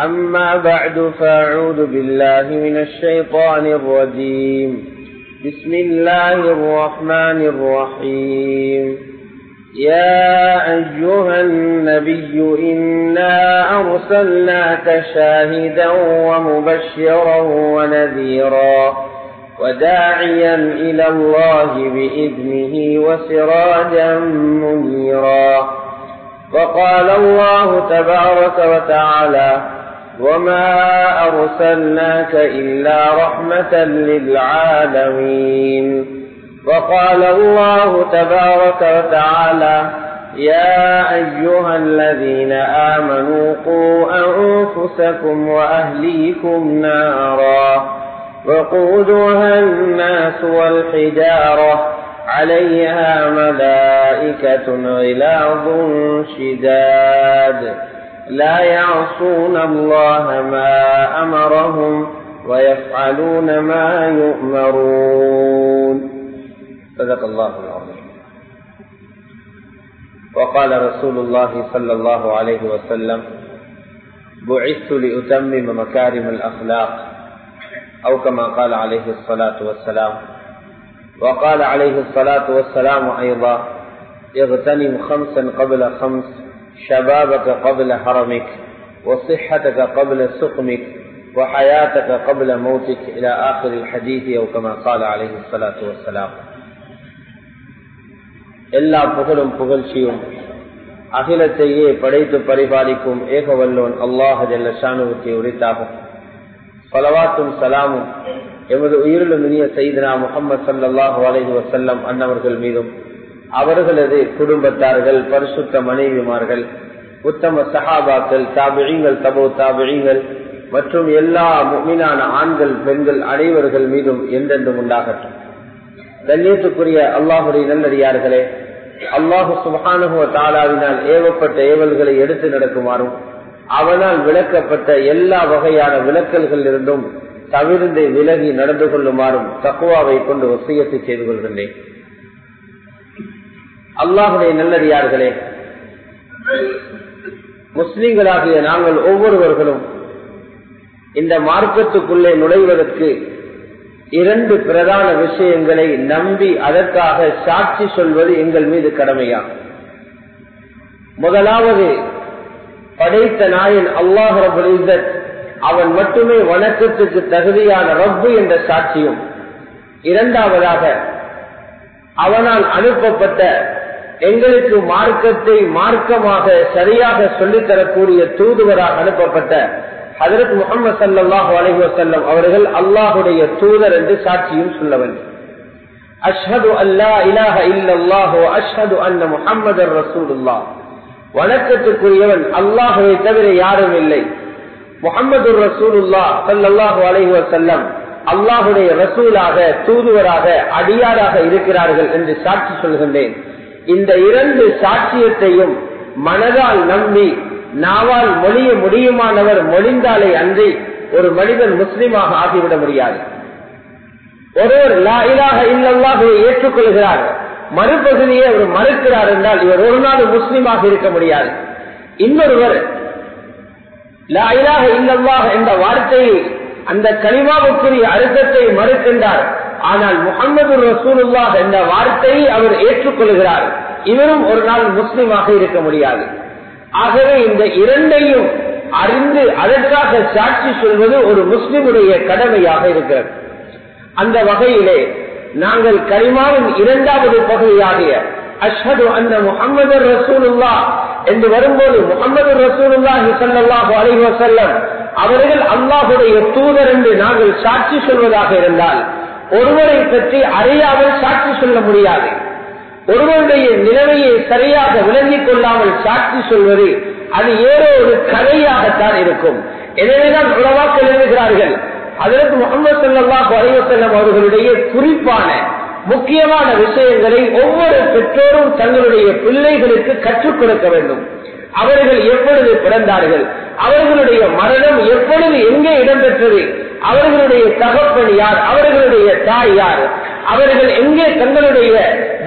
أما بعد فأعوذ بالله من الشيطان الرجيم. بسم الله الرحمن الرحيم. يا أيها النبي إنا أرسلناك شاهدا ومبشرا ونذيرا وداعيا إلى الله بإذنه وسراجا منيرا. وقال الله تبارك وتعالى وما أرسلناك إلا رحمة للعالمين وقال الله تبارك وتعالى يا أيها الذين آمنوا قوا أنفسكم وأهليكم نارا وقودها الناس والحجارة عليها ملائكة غلاظ شداد لا يعصون الله ما أمرهم ويفعلون ما يؤمرون. صدق الله العظيم. وقال رسول الله صلى الله عليه وسلم بعثت لأتمم مكارم الأخلاق. أو كما قال عليه الصلاة والسلام. وقال عليه الصلاة والسلام أيضا اغتنم خمسا قبل خمس شبابك قبل حرمك وصحتك قبل سقمك وحياتك قبل موتك إلى آخر الحديث أو كما قال عليه الصلاة والسلام எல்லா புகழும் புகழ்ச்சியும் அகிலத்தையே படைத்து பரிபாலிக்கும் ஏகவல்லோன் அல்லாஹ் ஜல்லஷானுவுக்கு உரித்தாகும் பலவாத்தும் சலாமும் எமது உயிரிலும் இனிய செய்தனா முகமது சல்லாஹு அலைஹி வசல்லம் அன்னவர்கள் மீதும் அவர்களது குடும்பத்தார்கள் பரிசுத்த மனைவிமார்கள் உத்தம சஹாபாக்கள் தாபிழிங்கள் தபோ தாபிழிங்கள் மற்றும் எல்லா மீனான ஆண்கள் பெண்கள் அனைவர்கள் மீதும் என்றென்றும் உண்டாகட்டும். கண்ணியத்துக்குரிய அல்லாஹுடைய நல்லடியார்களே அல்லாஹு சுபானுகுவ தாலாவினால் ஏவப்பட்ட ஏவல்களை எடுத்து நடக்குமாறும் அவனால் விளக்கப்பட்ட எல்லா வகையான விளக்கல்கள் இருந்தும் தவிர்ந்து விலகி நடந்து கொள்ளுமாறும் தக்குவாவை கொண்டு வசியத்தை செய்து கொள்கின்றேன். அல்லாஹுடைய நல்லடியார்களே முஸ்லிம்களாகிய நாங்கள் ஒவ்வொருவர்களும் இந்த மார்க்கத்துக்குள்ளே நுழைவதற்கு இரண்டு பிரதான விஷயங்களை நம்பி அதற்காக சாட்சி சொல்வது எங்கள் மீது கடமையா? முதலாவது படைத்த நாயன் அல்லாஹ் ரபுல் அவன் மட்டுமே வணக்கத்துக்கு தகுதியான ரப்பு என்ற சாட்சியும். இரண்டாவதாக அவனால் அனுப்பப்பட்ட எங்களுக்கு மார்க்கத்தை மார்க்கமாக சரியாக சொல்லித்தரக்கூடிய தூதுவராக அனுப்பப்பட்ட ஹதரத் முகமது சல்லாஹூ அலஹி வசல்லம் அவர்கள் அல்லாஹுடைய தூதர் என்று சாட்சியும் சொல்ல வேண்டும் அஷ்ஹது அல்லா இலாஹ இல்லல்லாஹோ அஷ்ஹது அன்ன முகமது ரசூலுல்லா வணக்கத்துக்குரியவன் அல்லாஹுவை தவிர யாரும் இல்லை. முகமது ரசூலுல்லா சல்லாஹூ அலஹி வசல்லம் அல்லாஹுடைய ரசூலாக தூதுவராக அடியாராக இருக்கிறார்கள் என்று சாட்சி சொல்கின்றேன். இந்த இரண்டு சாட்சியத்தையும் மனதால் நம்பி நாவால் மொழிய முடியுமானவர் மொழிந்தாலே அன்றி ஒரு மனிதன் முஸ்லீமாக ஆகிவிட முடியாது. ஒருவர் லாயிலாக இல்லல்லாக ஏற்றுக்கொள்கிறார் மறுபகுதியை அவர் மறுக்கிறார் என்றால் இவர் ஒரு நாள் முஸ்லீமாக இருக்க முடியாது. இன்னொருவர் லா இலாக இல்லல்லாக என்ற வார்த்தையை அந்த கனிமாவுக்குரிய அர்த்தத்தை மறுக்கின்றார் ஆனால் முகமது ரசூலுல்லாஹ் என்ற வார்த்தையை அவர் ஏற்றுக்கொள்கிறார். இவரும் ஒரு நாள் முஸ்லீமாக இருக்க முடியாது. ஆகவே இந்த இரண்டையும் அறிந்து அதற்காக சாட்சி சொல்வது ஒரு முஸ்லிமுடைய கடமையாக இருக்கிறது. அந்த வகையிலே நாங்கள் கரிமாவின் இரண்டாவது பகுதியாகிய அஷ்ஹது அந்த முகமது ரசூலுல்லா என்று வரும்போது முகமது ரசூலுல்லாஹி ஸல்லல்லாஹு அலைஹி அவர்கள் அல்லாஹுடைய தூதர் என்று நாங்கள் சாட்சி சொல்வதாக இருந்தால் ஒருவரை பற்றி அறியாமல் சாட்சி சொல்ல முடியாது. ஒருவருடைய நிலைமையை சரியாக விளங்கிக் கொள்ளாமல் சாட்சி சொல்வது அது ஏதோ ஒரு கதையாகத்தான் இருக்கும். எனவேதான் உலவாக்கள் எழுதுகிறார்கள். அதற்கு முகமது சல்லாஹ் அலைவசல்லம் அவர்களுடைய குறிப்பான முக்கியமான விஷயங்களை ஒவ்வொரு பெற்றோரும் தங்களுடைய பிள்ளைகளுக்கு கற்றுக் கொடுக்க வேண்டும். அவர்கள் எப்பொழுது பிறந்தார்கள்? அவர்களுடைய மரணம் எப்பொழுது எங்கே இடம்பெற்றது? அவர்களுடைய தகப்பன் யார்? அவர்களுடைய தாய் யார்? அவர்கள் எங்கே தங்களுடைய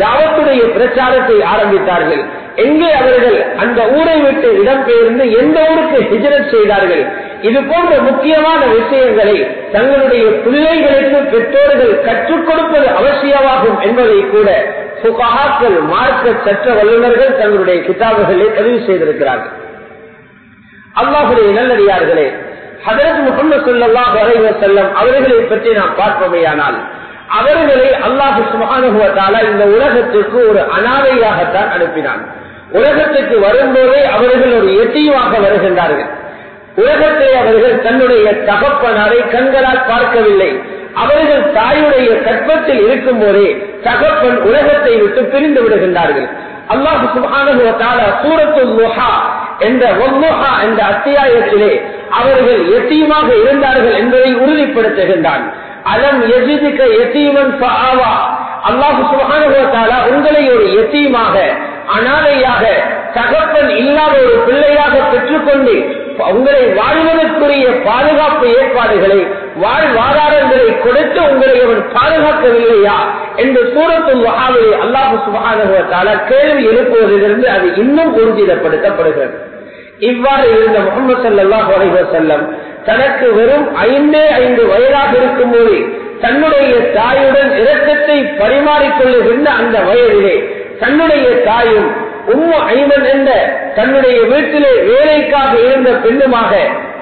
தாவத்துடைய பிரச்சாரத்தை ஆரம்பித்தார்கள்? எங்கே அவர்கள் அந்த ஊரை விட்டு இடம்பெயர்ந்து எந்த ஊருக்கு ஹிஜரத் செய்தார்கள்? இது போன்ற முக்கியமான விஷயங்களை தங்களுடைய பிள்ளைகளுக்கு பெற்றோர்கள் கற்றுக் கொடுப்பது அவசியமாகும் என்பதை கூட சுகாக்கள் மார்க்க சற்ற வல்லுநர்கள் தங்களுடைய கிதாபுகளை பதிவு செய்திருக்கிறார்கள். அல்லாஹுடைய நல்லடியார்களே ஹதரத் முகமது சொல்லாஹ் வரைவ செல்லம் அவர்களை பற்றி நாம் பார்ப்போமையானால் அவர்களை அல்லாஹு சுமானுகுவத்தால இந்த உலகத்திற்கு ஒரு அனாதையாகத்தான் அனுப்பினான். உலகத்துக்கு வரும்போதே அவர்கள் ஒரு எட்டியுமாக வருகின்றார்கள். உலகத்தை அவர்கள் தன்னுடைய தகப்பனாரை கண்களால் பார்க்கவில்லை. அவர்கள் தாயுடைய கற்பத்தில் இருக்கும் போதே தகப்பன் உலகத்தை விட்டு பிரிந்து விடுகின்றார்கள். அல்லாஹு சுபானுவத்தால சூரத்து என்ற ஒம்முஹா என்ற அத்தியாயத்திலே அவர்கள் எத்தீமாக இருந்தார்கள் என்பதை உறுதிப்படுத்துகின்றான். அலம் எஜிதிக்க எத்தீமன் அல்லாஹு சுபானுவத்தால உங்களை ஒரு எத்தீமாக அனாதையாக தகப்பன் இல்லாத ஒரு பிள்ளையாக பெற்றுக்கொண்டு உங்களை வாழ்வதற்குரிய பாதுகாப்பு ஏற்பாடுகளை வாழ்வாதாரங்களை கொடுத்து உங்களை அவன் பாதுகாக்கவில்லையா என்று சூரத்தும் வகாவை அல்லாஹு சுபானுவத்தால கேள்வி எழுப்புவதிலிருந்து அது இன்னும் ஊர்ஜிதப்படுத்தப்படுகிறது இவ்வாறு இருந்த முகமது சல்லாஹ் செல்லம் தனக்கு வெறும் ஐந்தே ஐந்து வயதாக இருக்கும் போது தன்னுடைய தாயுடன் இரக்கத்தை பரிமாறிக்கொள்ளுகின்ற அந்த வயதிலே தன்னுடைய தாயும் உம்மு ஐமன் என்ற தன்னுடைய வீட்டிலே வேலைக்காக இருந்த பெண்ணுமாக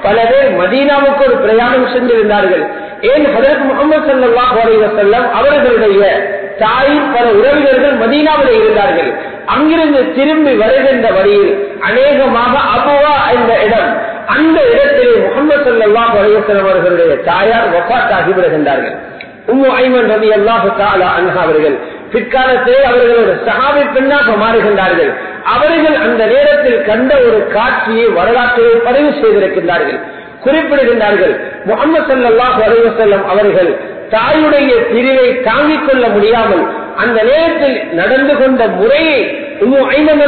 பல பேர் மதீனாவுக்கு ஒரு பிரயாணம் சென்றிருந்தார்கள். ஏன் ஹதரத் முகமது சல்லாஹ் அலைவசல்லம் அவர்களுடைய தாய் பல உறவினர்கள் மதீனாவில் இருந்தார்கள். அங்கிருந்து திரும்பி வருகின்ற வழியில் அநேகமாக அபுவா என்ற இடம் அந்த இடத்திலே முகமது சல்லாஹ் அலைவசல்லம் அவர்களுடைய தாயார் ஒப்பாட்டாகி விடுகின்றார்கள். அவர்கள் பிற்காலத்திலே அவர்கள் ஒரு சகாவி பெண்ணாக மாறுகின்றார்கள். அவர்கள் அந்த நேரத்தில் கண்ட ஒரு காட்சியை வரலாற்றை பதிவு செய்திருக்கின்றார்கள். குறிப்பிடுகின்றார்கள் முகமது சல்லாஹ் அலைவசல்லம் அவர்கள் தாயுடைய பிரிவை தாங்கிக் கொள்ள முடியாமல் அந்த நேரத்தில் நடந்து கொண்ட முறையை ஐமன்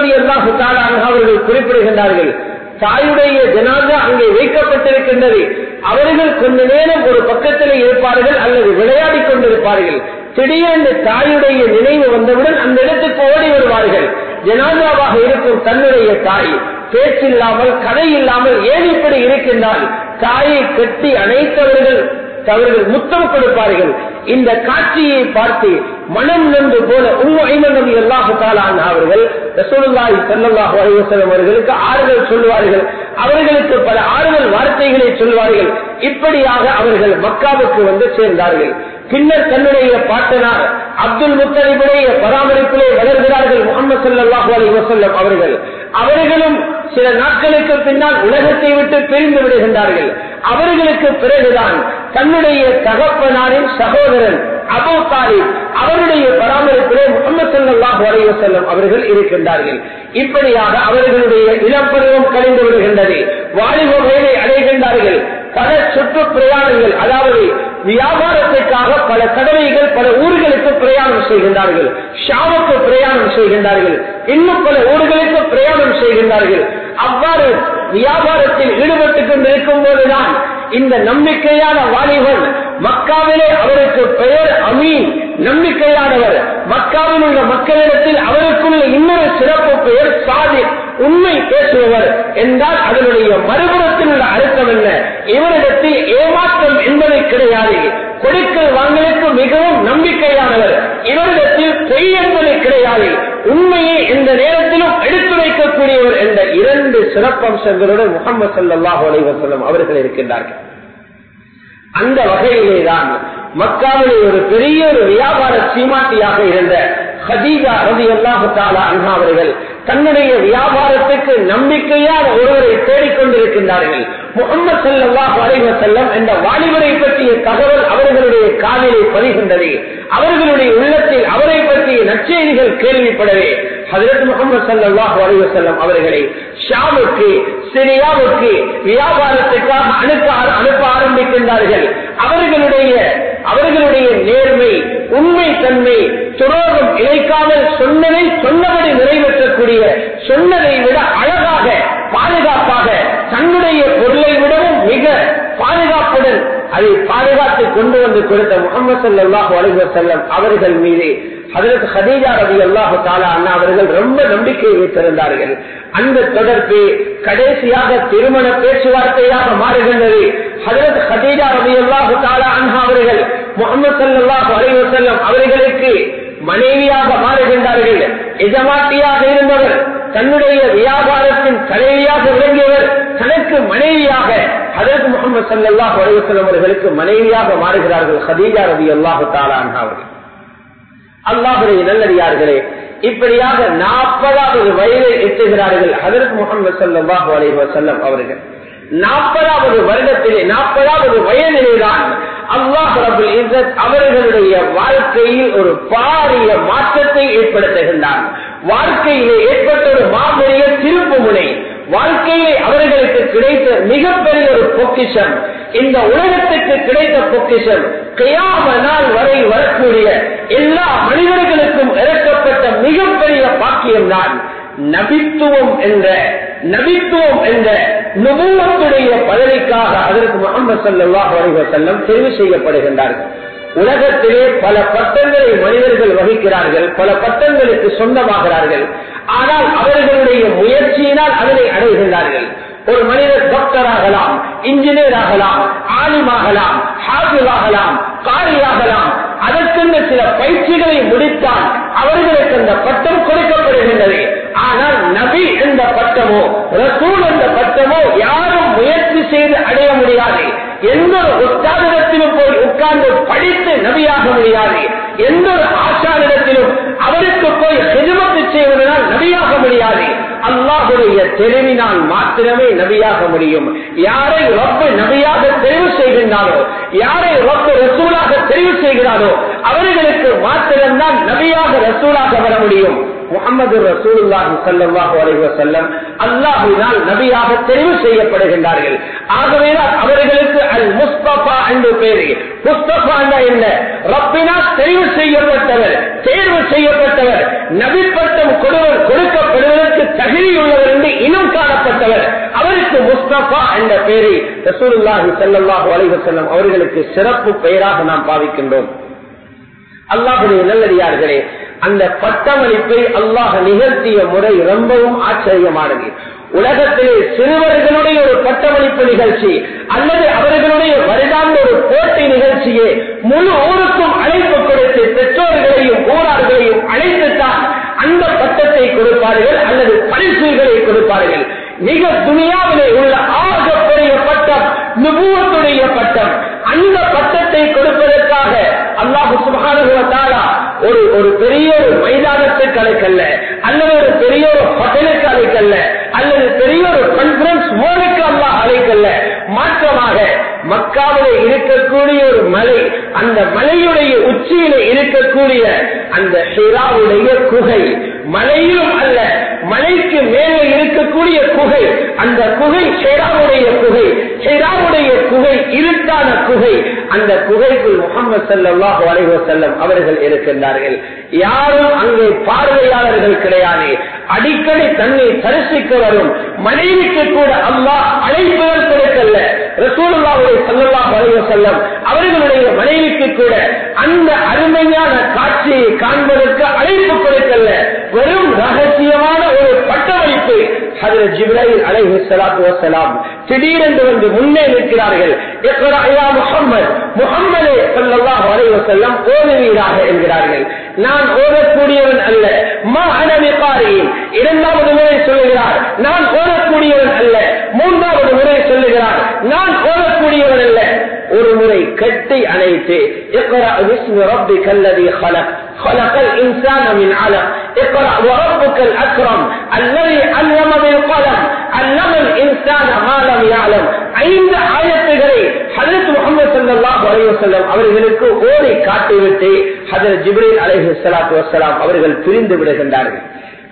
அவர்கள் குறிப்பிடுகின்றார்கள். தாயுடைய ஜனாதா அங்கே வைக்கப்பட்டிருக்கின்றது. அவர்கள் கொஞ்ச நேரம் ஒரு இருப்பார்கள் அல்லது விளையாடிக் கொண்டிருப்பார்கள். திடீரென்று தாயுடைய நினைவு வந்தவுடன் அந்த இடத்துக்கு ஓடி வருவார்கள். ஜனாதாவாக இருக்கும் தன்னுடைய தாய் பேச்சில்லாமல் கதை இல்லாமல் ஏன் இப்படி இருக்கின்றால் தாயை கட்டி அனைத்தவர்கள் அவர்கள் முத்தம் கொடுப்பார்கள் இந்த காட்சியை பார்த்து மனம் நன்று போல உம்மு ஐமன் தாலான் அவர்கள் ரசூலுல்லாஹி ஸல்லல்லாஹு அலைஹி அவர்களுக்கு ஆறுதல் சொல்வார்கள் அவர்களுக்கு பல ஆறுதல் வார்த்தைகளை சொல்வார்கள் இப்படியாக அவர்கள் மக்காவுக்கு வந்து சேர்ந்தார்கள். பின்னர் தன்னுடைய பாட்டனார் அப்துல் முத்தலிபுடைய பராமரிப்பிலே வளர்கிறார்கள் முகமது சல்லாஹூ அலி வசல்லம் அவர்கள். அவர்களும் சில நாட்களுக்கு பின்னால் உலகத்தை விட்டு பிரிந்து விடுகின்றார்கள். அவர்களுக்கு பிறகுதான் தன்னுடைய தகப்பனாரின் சகோதரன் அபோ தாலிப் அவருடைய பராமரிப்பிலே முகமது வரைய செல்லும் அவர்கள் இருக்கின்றார்கள். இப்படியாக அவர்களுடைய இளப்பருவம் கழிந்து விடுகின்றது. வாலிப வயதை அடைகின்றார்கள். பல சுற்று பிரயாணங்கள் அதாவது வியாபாரத்திற்காக பல கடவைகள் பல ஊர்களுக்கு பிரயாணம் செய்கின்றார்கள். ஷாவுக்கு பிரயாணம் செய்கின்றார்கள். இன்னும் பல ஊர்களுக்கு பிரயாணம் செய்கின்றார்கள். அவ்வாறு வியாபாரத்தில் ஈடுபட்டுக் கொண்டிருக்கும் போதுதான் இந்த நம்பிக்கையான வாலிபன் மக்காவிலே அவருக்கு பெயர் அமீன் நம்பிக்கையானவர். மக்காவில் உள்ள மக்களிடத்தில் அவருக்குள்ள இன்னொரு சிறப்பு பெயர் சாதி. உண்மை பேசுபவர் என்றால் அதனுடைய மறுபுறத்தில் உள்ள அர்த்தம் என்ன? இவரிடத்தில் ஏமாற்றம் என்பதை கிடையாது. கொடுக்கல் வாங்கலுக்கு மிகவும் நம்பிக்கையானவர். இவரிடத்தில் பொய் என்பது கிடையாது. உண்மையை எந்த நேரத்திலும் எடுத்து வைக்கக்கூடியவர் என்ற இரண்டு சிறப்பம்சங்களுடன் முகமது சல்லாஹ் அலைவசல்லம் அவர்கள் இருக்கின்றார்கள். அந்த வகையிலேதான் மக்காவிலே ஒரு பெரிய ஒரு வியாபார சீமாட்டியாக இருந்த ஹதீஜா ரதி அல்லாஹு அண்ணா அவர்கள் தன்னுடைய வியாபாரத்துக்கு நம்பிக்கையால் ஒருவரை தேடிக்கொண்டிருக்கின்றார்கள். முகமது சல்லாஹ் அலைவ செல்லம் என்ற வாலிபரை பற்றிய தகவல் அவர்களுடைய காலிலே பதிகின்றது. அவர்களுடைய உள்ளத்தில் அவரை பற்றிய நற்செய்திகள் கேள்விப்படவே ஹதரத் முகமது சல்லாஹ் அவர்களை ஷாமுக்கு சிரியாவுக்கு வியாபாரத்துக்காக அனுப்ப அனுப்ப ஆரம்பிக்கின்றார்கள். அவர்களுடைய அவர்களுடைய நேர்மை உண்மை தன்மை துரோகம் இழைக்காமல் சொன்னதை சொன்னபடி நிறைவேற்றக்கூடிய சொன்னதை விட அழகாக பாதுகாப்பாக தன்னுடைய பொருளை விடவும் மிக பாதுகாப்புடன் அதை பாதுகாத்து கொண்டு வந்து கொடுத்த முகமது சல்லாஹ் அலிவ செல்லம் அவர்கள் மீது அதற்கு ஹதீஜா ரவி அல்லாஹு தாலா அண்ணா அவர்கள் ரொம்ப நம்பிக்கை வைத்திருந்தார்கள். அந்த தொடர்பு கடைசியாக திருமண பேச்சுவார்த்தையாக மாறுகின்றது. ஹதரத் ஹதீஜா ரவி அல்லாஹு தாலா அண்ணா அவர்கள் முகமது சல்லாஹ் அலைவசல்லம் அவர்களுக்கு மனைவியாக மாறுகின்றார்கள். எஜமாட்டியாக இருந்தவர் தன்னுடைய வியாபாரத்தின் தலைவியாக விளங்கியவர் தனக்கு மனைவியாக அதற்கு முகமது சல்லாஹ் அலைவசல்லம் அவர்களுக்கு மனைவியாக மாறுகிறார்கள் ஹதீஜா ரவி அல்லாஹு தாலா அண்ணா அவர்கள். அல்லாஹுடைய நல்லடியார்களே இப்படியாக நாற்பதாவது வயதை எட்டுகிறார்கள் ஹதரத் முகமது சல்லாஹு அலைஹி வசல்லம் அவர்கள். நாற்பதாவது வருடத்திலே நாற்பதாவது வயதிலேதான் அல்லாஹ் அவர்களுடைய வாழ்க்கையில் ஒரு பாரிய மாற்றத்தை ஏற்படுத்துகின்றார் வாழ்க்கையிலே ஏற்பட்ட ஒரு மாபெரிய திருப்பு முனை வாழ்க்கையை அவர்களுக்கு கிடைத்த மிகப்பெரிய ஒரு பொக்கிஷம் இந்த உலகத்துக்கு கிடைத்த பொக்கிஷம் கையாம நாள் வரை வரக்கூடிய எல்லா மனிதர்களுக்கும் இறக்கப்பட்ட மிகப்பெரிய பாக்கியம் தான் நபித்துவம் என்ற நபித்துவம் என்ற நுபுவத்துடைய பதவிக்காக அதற்கு முகமது சல்லாஹ் செல்லம் தெரிவு செய்யப்படுகின்றார்கள். உலகத்திலே பல பட்டங்களை மனிதர்கள் வகிக்கிறார்கள் பல பட்டங்களுக்கு சொந்தமாகிறார்கள். ஆனால் அவர்களுடைய முயற்சியினால் அதனை அடைகின்றார்கள். ஒரு மனிதர் டாக்டர் ஆகலாம் இன்ஜினியர் ஆகலாம் ஆலிமாகலாம் ஹாபில் ஆகலாம் காரியாகலாம் அதற்கென்று சில பயிற்சிகளை முடித்தால் அவர்களுக்கு அந்த பட்டம் கொடுக்கப்படுகின்றது. ஆனால் நபி என்ற பட்டமோ ரசூல் என்ற பட்டமோ யாரும் முயற்சி செய்து அடைய முடியாது. எந்த ஒரு உற்சாகத்திலும் போய் உட்கார்ந்து படித்து நபியாக முடியாது. எந்த ஒரு ஆச்சாரிடத்திலும் அவருக்கு போய் செதுமத்து செய்வதனால் நபியாக முடியாது. அல்லாஹுடைய தெளிவினால் மாத்திரமே நபியாக முடியும். யாரை ரப்பு நபியாக தெரிவு செய்கின்றாரோ யாரை ரப்பு ரசூலாக தெரிவு செய்கிறாரோ அவர்களுக்கு மாத்திரம்தான் நபியாக ரசூலாக வர முடியும். முகமது ரசூலுல்லாஹி ஸல்லல்லாஹு அலைஹி வஸல்லம் அல்லாஹ்வினால் நபியாக தெரிவு செய்யப்படுகின்றார்கள். ஆகவே அவர்களுக்கு அல் முஸ்தபா என்று பெயர் முஸ்தபா என்ன? ரப்பினால் தெரிவு செய்யப்பட்டவர் தேர்வு செய்யப்பட்டவர் நபி பட்டம் கொடுவர் கொடுக்கப்படுவதற்கு தகுதியுள்ளவர் என்று இனம் காணப்பட்டவர். அவருக்கு முஸ்தபா என்ற பெயரை ரசூலுல்லாஹி ஸல்லல்லாஹு அலைஹி வஸல்லம் அவர்களுக்கு சிறப்பு பெயராக நாம் பாவிக்கின்றோம். அல்லாஹுடைய நல்லடியார்களே அந்த பட்டமளிப்பை அல்லாஹ் நிகழ்த்திய முறை ரொம்பவும் ஆச்சரியமானது. உலகத்திலே சிறுவர்களுடைய ஒரு பட்டமளிப்பு நிகழ்ச்சி அல்லது அவர்களுடைய வருடாந்த ஒரு போட்டி நிகழ்ச்சியை முழு ஊருக்கும் அழைப்பு கொடுத்து பெற்றோர்களையும் ஊரார்களையும் அழைத்துத்தான் அந்த பட்டத்தை கொடுப்பார்கள் அல்லது பரிசுகளை கொடுப்பார்கள். மிக துணியாவிலே உள்ள ஆகப்பெரிய பட்டம் நுபுவத்துடைய பட்டம். அந்த பட்டத்தை கொடுப்பதற்கு அல்லாஹு சுபானுவத்தாலா ஒரு ஒரு பெரிய ஒரு மைதானத்துக்கு அழைக்கல்ல அல்லது ஒரு பெரிய ஒரு ஹோட்டலுக்கு அழைக்கல்ல அல்லது பெரிய ஒரு கான்பரன்ஸ் மோலுக்கு அல்லாஹ் அழைக்கல்ல. மாற்றமாக மக்காவில இருக்கக்கூடிய ஒரு மலை அந்த மலையுடைய உச்சியில இருக்கக்கூடிய அந்த ஹிராவுடைய குகை மலையிலும் அல்ல மலைக்கு மேலே இருக்கக்கூடிய குகை அந்த குகை ஷேராவுடைய குகை ஷேராவுடைய குகை இருட்டான குகை அந்த குகைக்குள் முகமது சல்லாஹு அலைவ செல்லம் அவர்கள் இருக்கின்றார்கள். யாரும் அங்கே பார்வையாளர்கள் கிடையாது. அடிக்கடி தன்னை தரிசிக்க வரும் மனைவிக்கு கூட அல்லாஹ் அழைப்புகள் கொடுக்கல்ல. ரசூலுல்லாவுடைய சல்லல்லாஹு அலைவ செல்லம் அவர்களுடைய மனைவிக்கு கூட அந்த அருமையான காட்சியை காண்பதற்கு அழைப்பு கொடுக்கல வெறும் ரகசியமான ஒரு பட்டமளிப்பு. அதில் ஜிப்ராஹிம் அலைஹி திடீரென்று வந்து முன்னே நிற்கிறார்கள். இக்ரா யா ஓதுவீராக என்கிறார்கள். நான் ஓதக்கூடியவன் அல்ல. மா இரண்டாவது முறை சொல்லுகிறார். நான் ஓதக்கூடியவன் அல்ல. மூன்றாவது முறை சொல்லுகிறார். நான் ஓதக்கூடியவன் அல்ல. ஒரு முறை கட்டி அணைத்து اقرأ باسم ربك الذي خلق خلق الإنسان من علق اقرأ وربك الأكرم الذي علم بالقلم علم الإنسان ما لم يعلم ஐந்து ஆயத்துகளை ஹதரத் முகமது சல்லாஹ் அலைவசல்லம் அவர்களுக்கு ஓடி காட்டிவிட்டு ஹதரத் ஜிப்ரீல் அலைஹி சலாத்து வசலாம் அவர்கள் பிரிந்து விடுகின்றார்கள்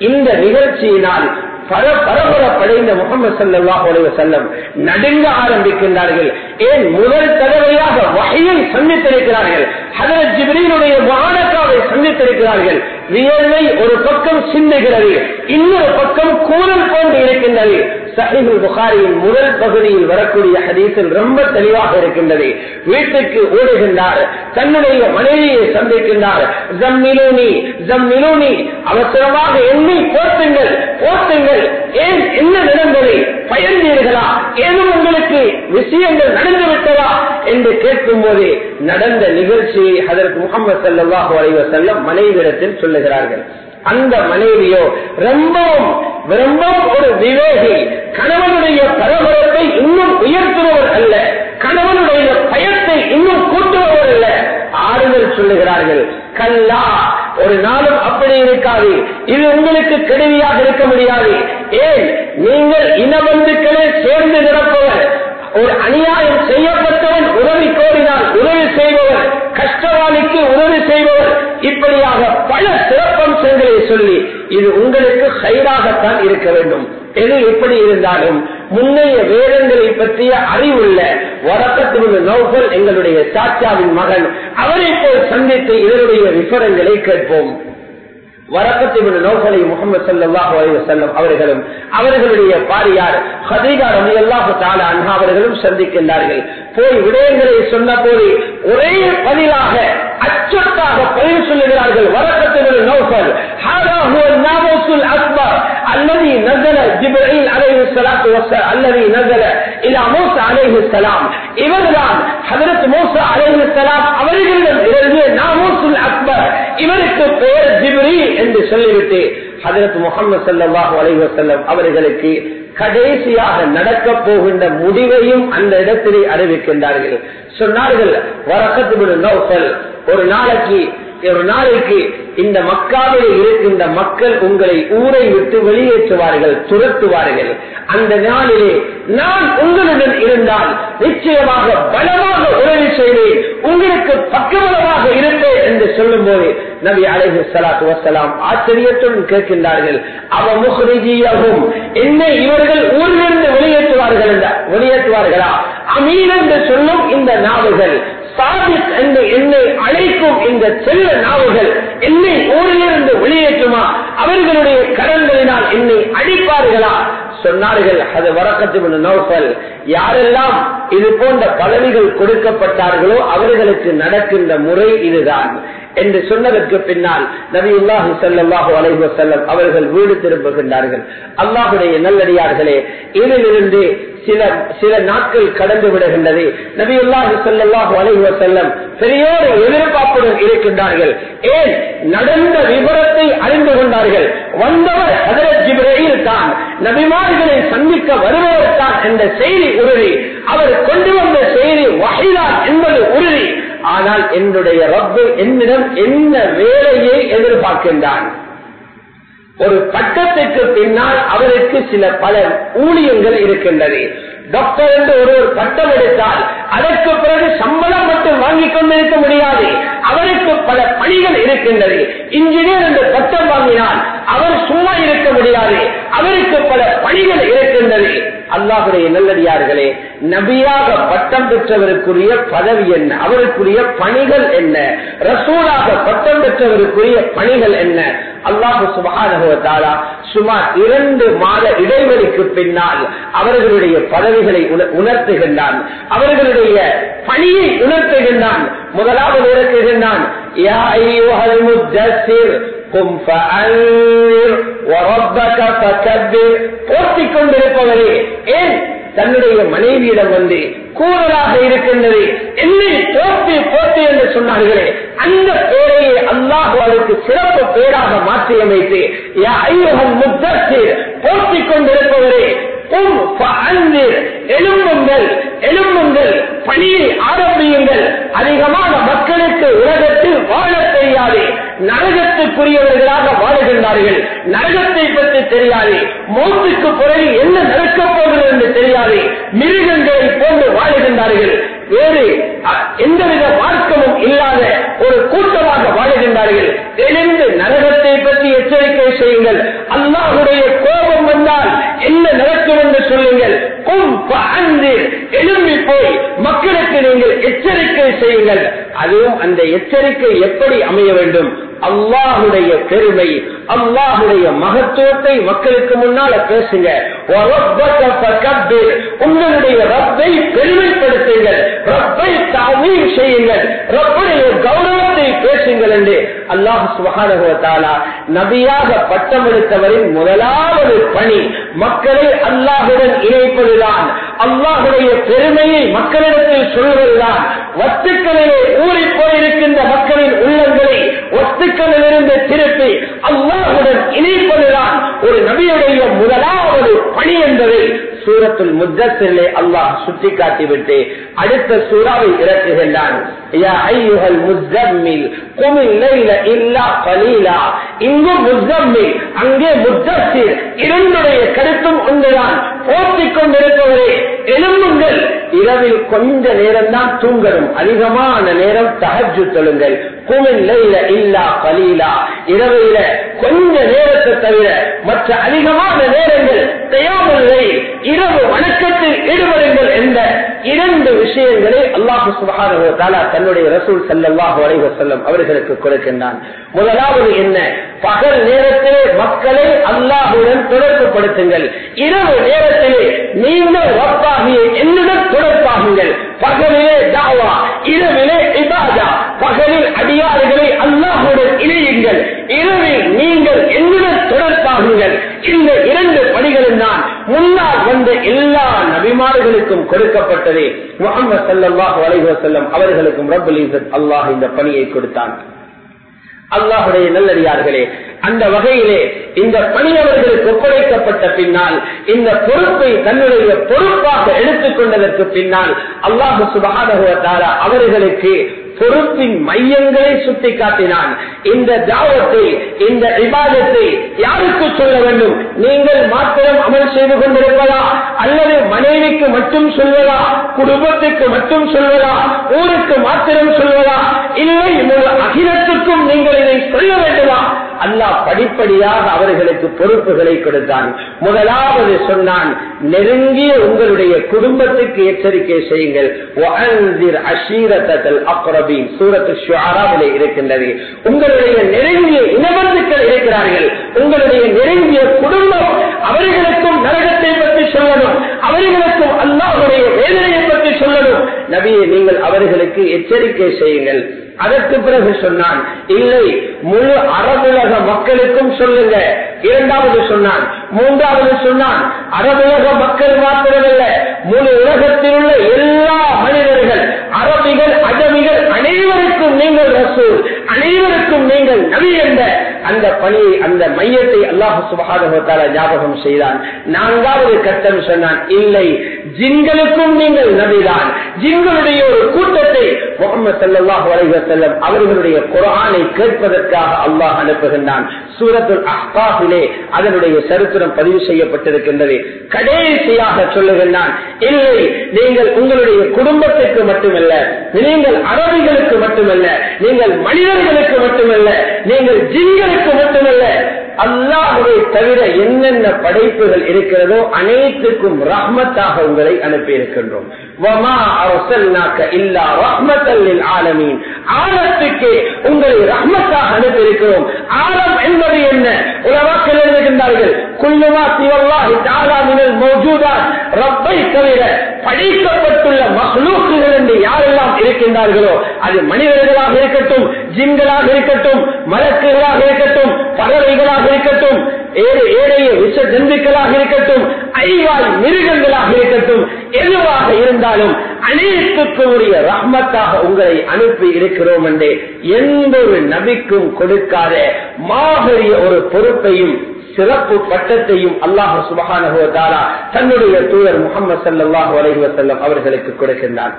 இந்த நிகழ்ச்சியினால் பர பரபரப்படைந்த முகமது சல்லாஹ் அலைவசல்லம் நடுங்க ஆரம்பிக்கின்றார்கள். ஏன் முதல் தடவையாக வகையை சந்தித்திருக்கிறார்கள்? ஹதரத் ஜிப்ரீனுடைய மானக்காவை சந்தித்திருக்கிறார்கள். வியர்வை ஒரு பக்கம் சிந்துகிறது இன்னொரு பக்கம் கூறல் கொண்டு இருக்கின்றது. சஹிபுல் புகாரியின் முதல் பகுதியில் வரக்கூடிய ஹதீஸில் ரொம்ப தெளிவாக இருக்கின்றது. வீட்டுக்கு ஓடுகின்றார் தன்னுடைய மனைவியை சந்திக்கின்றார். ஜம்மிலூனி ஜம்மிலூனி அவசரமாக எண்ணி போட்டுங்கள் போட்டுங்கள். ஏன் என்ன நடந்தது? பயந்தீர்களா? ஏதும் உங்களுக்கு விஷயங்கள் நடந்து விட்டதா? என்று கேட்கும் போது நடந்த நிகழ்ச்சியை அதற்கு முகமது சல்லாஹூ அலைவசல்லம் மனைவிடத்தில் சொல்லுகிறார்கள். அந்த மனைவியோ ரொம்பவும் ரொம்பவும் ஒரு விவேகி. கணவனுடைய பரபரப்பை இன்னும் உயர்த்துபவர் அல்ல. கணவனுடைய பயத்தை இன்னும் கூட்டுபவர் அல்ல. ஆறுதல் சொல்லுகிறார்கள் கல்லா ஒரு நாளும் அப்படி இருக்காது. இது உங்களுக்கு கெடுதியாக இருக்க முடியாது. ஏன்? நீங்கள் இனவந்துக்களை சேர்ந்து நிரப்பவர் ஒரு அநியாயம் செய்யப்பட்டவன் உதவி கோரினால் உதவி செய்பவர். கஷ்டவாளிக்கு உதவி செய்பவர். இப்படி சொல்லி இது உங்களுக்கு ஹைராகத்தான் இருக்க வேண்டும். எது எப்படி இருந்தாலும் முன்னைய வேதங்களை பற்றிய அறிவுள்ள வரக்கத்தின் நோக்கல் எங்களுடைய சாச்சாவின் மகன் அவரை போல் சந்தித்து இதனுடைய விவரங்களை கேட்போம். வரக்கத்தின் நோக்கலை முகமது சல்லாஹு அலைவசல்லம் அவர்களும் அவர்களுடைய பாரியார் ஹதீகா ரவி அல்லாஹு தாலா அண்ணா அவர்களும் சந்திக்கின்றார்கள். போய் விடயங்களை சொன்ன போது ஒரே பதிலாக அச்சொட்டாக பதிவு சொல்லுகிறார்கள். வரக்கத்தின் நோக்கல் அக்பர். அல்லது நசல ஜிப்ரீல் அலைஹி ஸலாத்து வஸலாம் அல்லது நசல இலா மூசா அலைஹி ஸலாம் இவர்தான் ஹஜரத் மூசா அலைஹி ஸலாம் அவர்களிடம் இருந்து நாமூசுல் அக்பர் இவருக்கு பெயர் ஜிப்ரீல் என்று சொல்லிவிட்டு ஹதரத் முகமது சல்லாஹூ அலைவசல்லம் அவர்களுக்கு கடைசியாக நடக்க போகின்ற முடிவையும் அந்த இடத்திலே அறிவிக்கின்றார்கள். சொன்னார்கள் வரக்கத்து நௌசல் ஒரு நாளைக்கு ஒரு நாளைக்கு இந்த மக்காவில் இருக்கின்ற மக்கள் உங்களை ஊரை விட்டு வெளியேற்றுவார்கள் துரத்துவார்கள். அந்த நாளிலே நான் உங்களுடன் இருந்தால் நிச்சயமாக பலமாக உதவி செய்வேன் உங்களுக்கு பக்கபலமாக இருப்பேன் என்று சொல்லும் போது நபி அலைஹு சலாத்து வசலாம் ஆச்சரியத்துடன் கேட்கின்றார்கள் அவ முகரிஜியாகும் என்னை இவர்கள் ஊரிலிருந்து வெளியேற்றுவார்கள் வெளியேற்றுவார்களா? அமீன் என்று சொல்லும் இந்த நாவுகள் சாதிக் என்று என்னை அழைக்கும் இந்த செல்ல நாவுகள் என்னை ஊரிலிருந்து வெளியேற்றுமா? அவர்களுடைய கடன்களினால் என்னை அடிப்பார்களா சொன்னார்கள் அது வரக்கத்து நோக்கல் யாரெல்லாம் இது போன்ற பதவிகள் கொடுக்கப்பட்டார்களோ அவர்களுக்கு நடக்கின்ற முறை இதுதான். என்று சொன்னதற்கு பின்னால் நபியுல்லாஹி சல்லாஹு அலைஹு செல்லம் அவர்கள் வீடு திரும்புகின்றார்கள். அல்லாஹுடைய நல்லடியார்களே இதிலிருந்து சில சில நாட்கள் கடந்து விடுகின்றது. நபியுல்லாஹி சல்லாஹு அலைஹு செல்லம் பெரியோர் எதிர்பார்ப்புடன் இருக்கின்றார்கள். ஏன்? நடந்த விவரத்தை அறிந்து கொண்டார்கள். வந்தவர் ஹதரத் தான். நபிமார்களை சந்திக்க வருபவர் தான் என்ற செய்தி உறுதி. அவர் கொண்டு வந்த செய்தி வகைதான் என்பது உறுதி. ஆனால் என்னுடைய ரப்பு என்னிடம் என்ன வேலையை எதிர்பார்க்கின்றான்? ஒரு பட்டத்திற்கு பின்னால் அவருக்கு சில பல ஊழியங்கள் இருக்கின்றது. டாக்டர் என்று ஒரு பட்டம் எடுத்தால் அதற்கு பிறகு சம்பளம் மட்டும் வாங்கிக் கொண்டிருக்க முடியாது. அவருக்கு பல பணிகள் இருக்கின்றது. இன்ஜினியர் என்று பட்டம் வாங்கினால் அவர் சும்மா இருக்க முடியாது. அவருக்கு பல பணிகள் இருக்கின்றது. அல்லாஹுடைய நல்லடியார்களே நபியாக பட்டம் பெற்றவருக்குரிய பதவி என்ன? அவருக்குரிய பணிகள் என்ன? ரசூலாக பட்டம் பெற்றவருக்குரிய பணிகள் என்ன? அல்லாஹு சுபானுவத்தாலா சுமார் இரண்டு மாத இடைவெளிக்கு பின்னால் அவர்களுடைய பதவிகளை உணர்த்துகின்றான். அவர்களுடைய பணியை உணர்த்துகின்றான். முதலாவது இறக்குகின்றான். يا أيها المدثر قم فأنذر وربك فكبر. போர்த்திக் கொண்டிருப்பவரே ஏன் தன்னுடைய மனைவியிடம் வந்து கூறலாக இருக்கின்றது? என்னை போர்த்தி போர்த்தி என்று சொன்னார்களே அந்த பேரையை அல்லாஹு அவருக்கு சிறப்பு பேராக மாற்றியமைத்து யா முத்தத்தில் போற்றிக் கொண்டிருப்பவரே எழும்புங்கள் எழும்புங்கள் பணியை ஆரம்பியுங்கள். அதிகமான மக்களுக்கு உலகத்தில் வாழ தெரியாது. நரகத்துக்குரியவர்களாக வாழுகின்றார்கள். நரகத்தை பற்றி தெரியாது. மோத்துக்கு பிறகு என்ன நடக்கப் போகிறது என்று தெரியாது. மிருகங்களை போன்று வாழுகின்றார்கள். வேறு எந்தவித மார்க்கமும் இல்லாத ஒரு கூட்டமாக வாழுகின்றார்கள். எழுந்து நரகத்தை பற்றி எச்சரிக்கை செய்யுங்கள். அல்லாஹுடைய கோபம் வந்தால் என்ன நடக்கும் என்று சொல்லுங்கள். எழும்பி போய் மக்களுக்கு நீங்கள் எச்சரிக்கை செய்யுங்கள். அதுவும் அந்த எச்சரிக்கை எப்படி அமைய வேண்டும்? அல்லாஹுடைய பெருமை அல்லாஹுடைய மகத்துவத்தை மக்களுக்கு முன்னால பேசுங்க. உங்களுடைய ரப்பை பெருமைப்படுத்துங்கள். ரப்பை தாமீம் செய்யுங்கள். ரப்படைய கௌரவத்தை பேசுங்கள் என்று அல்லாஹ் சுகானுகத்தாலா நபியாக பட்டமளித்தவரின் முதலாவது பணி. மக்களை அல்லாஹுடன் இணைப்பதுதான். அல்லாஹுடைய பெருமையை மக்களிடத்தில் சொல்வதுதான். வத்துக்களிலே ஊறி போயிருக்கின்ற மக்களின் உள்ளங்களை ஒத்து வத்துக்களிலிருந்து திருப்பி அல்லாஹுடன் இணைப்பதுதான் ஒரு நபியுடைய முதலாவது பணி என்பதை. சூரத்துல் முத்தத்திலே அல்லாஹ் சுட்டி காட்டிவிட்டு அடுத்த சூறாவை இறக்குகின்றான். யா ஐயுஹல் இங்கும் முஸ்தம்மில் அங்கே முத்தத்தில் இரண்டுடைய கருத்தும் ஒன்றுதான். போற்றிக் கொண்டிருப்பவரே எழும்புங்கள். இரவில் கொஞ்ச நேரம் தான் தூங்கணும். அதிகமான நேரம் தகஜு தொழுங்கள். குமிழ்ல இல்லா கலீலா. இரவையில கொஞ்ச நேரத்தை தவிர மற்ற அதிகமான நேரங்கள் தயாமில்லை இரவு வணக்கத்தில் ஈடுபடுங்கள் என்ற இரண்டு விஷயங்களை அல்லாஹு சுபஹானஹு தன்னுடைய ரசூல் ஸல்லல்லாஹு அலைஹி வஸல்லம் அவர்களுக்கு கொடுக்கின்றான். முதலாவது என்ன? பகல் நேரத்திலே மக்களை அல்லாஹுடன் தொடர்புபடுத்துங்கள் இரவு நேரத்திலே நீங்கள் ரப்பாகிய என்னுடன் தொடர்பாகுங்கள். பகலிலே தாவா இரவிலே இபாதா. பகலில் அடியாறுகளை அல்லாஹுடன் இணையுங்கள். இரவில் நீங்கள் என்னுடன் தொடர்பாகுங்கள். இந்த இரண்டு பணிகளும் தான் முன்னால் வந்த எல்லா நபிமார்களுக்கும் கொடுக்கப்பட்டதே முகமது சல்லாஹ் அலைஹி அவர்களுக்கும் அல்லாஹ் இந்த பணியை கொடுத்தான். அல்லாஹுடைய நல்லடியார்களே அந்த வகையிலே இந்த பணி அவர்களுக்கு ஒப்படைக்கப்பட்ட பின்னால் இந்த பொறுப்பை தன்னுடைய பொறுப்பாக எடுத்துக் கொண்டதற்கு பின்னால் அல்லாஹு சுபாதகுவத்தாரா அவர்களுக்கு பொறுப்பின் மையங்களை சுட்டி காட்டினான் இந்த தாவத்தை இந்த விவாதத்தை யாருக்கு சொல்ல வேண்டும்? நீங்கள் மாத்திரம் அமல் செய்து கொண்டிருப்பதா? அல்லது மனைவிக்கு மட்டும் சொல்வதா? குடும்பத்துக்கு மட்டும் சொல்வதா? ஊருக்கு மாத்திரம் சொல்வதா? இல்லை முழு அகிலத்துக்கும் நீங்கள் இதை சொல்ல வேண்டுமா? அல்லாஹ் படிப்படியாக அவர்களுக்கு பொறுப்புகளை கொடுத்தான். முதலாவது சொன்னான் நெருங்கிய உங்களுடைய குடும்பத்துக்கு எச்சரிக்கை செய்யுங்கள். அப்புறபின் சூரத்து ஷுவாராவிலே இருக்கின்றது. உங்களுடைய நெருங்கிய இனவந்துக்கள் இருக்கிறார்கள். உங்களுடைய நெருங்கிய குடும்பம் அவர்களுக்கும் நரகத்தை பற்றி சொல்லணும். அவர்களுக்கும் அல்லாஹுடைய வேதனையை பற்றி சொல்லணும். நபியை நீங்கள் அவர்களுக்கு எச்சரிக்கை செய்யுங்கள். அதற்கு பிறகு சொன்னான் இல்லை முழு அரபுலக மக்களுக்கும் சொல்லுங்க. இரண்டாவது சொன்னான் மூன்றாவது சொன்னான் அரபுலக மக்கள் மாத்திரமல்ல முழு உலகத்தில் உள்ள எல்லா மனிதர்கள் அரபிகள் அஜமிகள் அனைவருக்கும் நீங்கள் ரசூல் அனைவருக்கும் நீங்கள் நபி என்ற அந்த பணியை அந்த மையத்தை அல்லாஹ் சுபகாதத்தால ஞாபகம் செய்தான். நான்காவது கட்டம் சொன்னான் இல்லை ஜின்களுக்கும் நீங்கள் நபிதான். ஜின்களுடைய ஒரு கூட்டத்தை முகமது சல்லாஹ் வலைவசல்லம் அவர்களுடைய குரானை கேட்பதற்காக அல்லாஹ் அனுப்புகின்றான். சூரத்துல் அஹ்பாஃபிலே அதனுடைய சரித்திரம் பதிவு செய்யப்பட்டிருக்கின்றது. கடைசியாக சொல்லுகின்றான் இல்லை நீங்கள் உங்களுடைய குடும்பத்திற்கு மட்டுமல்ல நீங்கள் மனிதர்களுக்கு மட்டுமல்ல நீங்கள் மனிதர்களுக்கு மட்டுமல்ல நீங்கள் ஜிங்களுக்கு மட்டுமல்ல அல்லாஹுவை தவிர என்னென்ன படைப்புகள் இருக்கிறதோ அனைத்துக்கும் ரஹ்மத்தாக உங்களை அனுப்பியிருக்கின்றோம். உங்களை ரஹ்மத்தாக அனுப்பியிருக்கிறோம். ஆழம் என்பது என்ன? உலவாக்கள் எழுதுகின்றார்கள் குல்லுமா சிவல்லாஹி தாலாமினல் மௌஜூதாத். ரப்பை தவிர படைக்கப்பட்டுள்ள மஹ்லூக்குகள் என்று யாரெல்லாம் இருக்கின்றார்களோ அது மனிதர்களாக இருக்கட்டும் ஜின்களாக இருக்கட்டும் மலக்குகளாக இருக்கட்டும் பறவைகளாக இருக்கட்டும். ஏழு ஏழைய விஷ ஜந்துக்களாக இருக்கட்டும். கைவாய் மிருகங்களாக இருக்கட்டும். எதுவாக இருந்தாலும் அனைத்துக்குரிய ரஹ்மத்தாக உங்களை அனுப்பி இருக்கிறோம் என்று எந்த ஒரு நபிக்கும் கொடுக்காத மாபெரிய ஒரு பொறுப்பையும் சிறப்பு பட்டத்தையும் அல்லாஹு சுபகானுவத்தாரா தன்னுடைய தூதர் முகமது சல்லாஹூ அலைவசல்லம் அவர்களுக்கு கொடுக்கின்றார்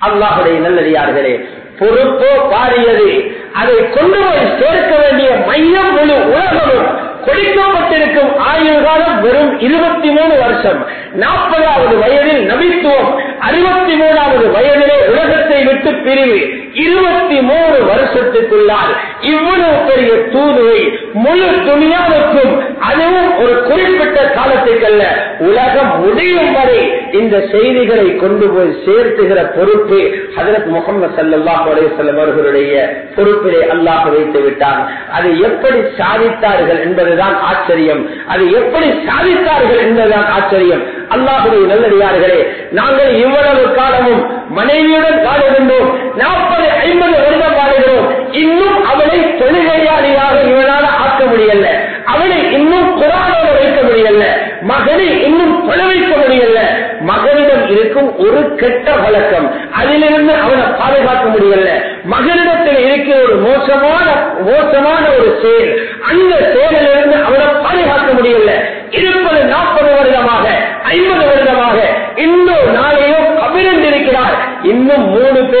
அல்லாஹுடைய நல்லடியார்களே பொறுப்போ பாரியது அதை கொண்டு போய் சேர்க்க வேண்டிய மையம் முழு உலகமும். கொடுக்கப்பட்டிருக்கும் ஆயுள் காலம் வெறும் இருபத்தி மூணு வருஷம். நாற்பதாவது வயதில் நபித்துவம் அறுபத்தி மூணாவது வயதிலே உலகத்தை விட்டு பிரிவு இருபத்தி மூணு வருஷத்துக்குள்ளால் இவ்வளவு பெரிய தூதுவை முழு துணியாவுக்கும் அதுவும் ஒரு குறிப்பிட்ட காலத்துக்கல்ல உலகம் முடியும் வரை இந்த செய்திகளை கொண்டு போய் சேர்த்துகிற பொறுப்பு ஹதரத் முகமது சல்லாஹ் அலையம் அவர்களுடைய பொறுப்பிலே அல்லாஹ் வைத்து விட்டான் அதை எப்படி சாதித்தார்கள் என்பதுதான் ஆச்சரியம். அதை எப்படி சாதித்தார்கள் என்பதுதான் ஆச்சரியம். அல்லாஹுடைய நல்லடியார்களே நாங்கள் இவ்வளவு காலமும் மனைவியுடன் வாழுகின்றோம். நாற்பது ஐம்பது வருடம் வாழுகிறோம். இன்னும் அவளை தொழுகையாளியாக இவனால் ஆக்க முடியல. அவனை இன்னும் குரானோடு வைக்க முடியல. மகனை இன்னும் தொலை வைக்க முடியல. மகனிடம் இருக்கும் ஒரு கெட்ட வழக்கம். அதிலிருந்து அவனை பாதுகாக்க முடியல. மகனிடத்தில் இருக்கிற ஒரு மோசமான மோசமான ஒரு செயல். அந்த செயலிலிருந்து அவனை பாதுகாக்க முடியல இருப்பது நாற்பது வருடமாக ஐம்பது வருடமாக இன்னும் நாளையோ கபிரந்திருக்கிறார் இன்னும்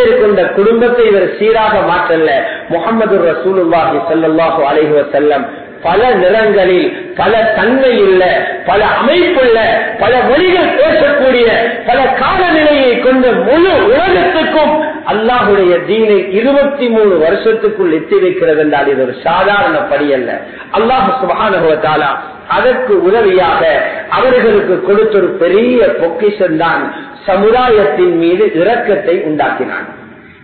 இருக்கின்ற குடும்பத்தை இவர் சீராக மாற்றல்ல. முகமது ரசூலுல்லாஹி சல்லாஹு அலஹி வசல்லம் பல நிறங்களில் பல தன்மை தன்மையுள்ள பல அமைப்புள்ள பல மொழிகள் பேசக்கூடிய பல காலநிலையை கொண்ட முழு உலகத்துக்கும் அல்லாஹுடைய தீனை இருபத்தி மூணு வருஷத்துக்குள் எத்தி வைக்கிறது என்றால் இது ஒரு சாதாரண படி அல்ல. அல்லாஹு சுபானுபவத்தாலா அதற்கு உதவியாக அவர்களுக்கு கொடுத்த ஒரு பெரிய பொக்கிஷன் தான் சமுதாயத்தின் மீது இரக்கத்தை உண்டாக்கினான்.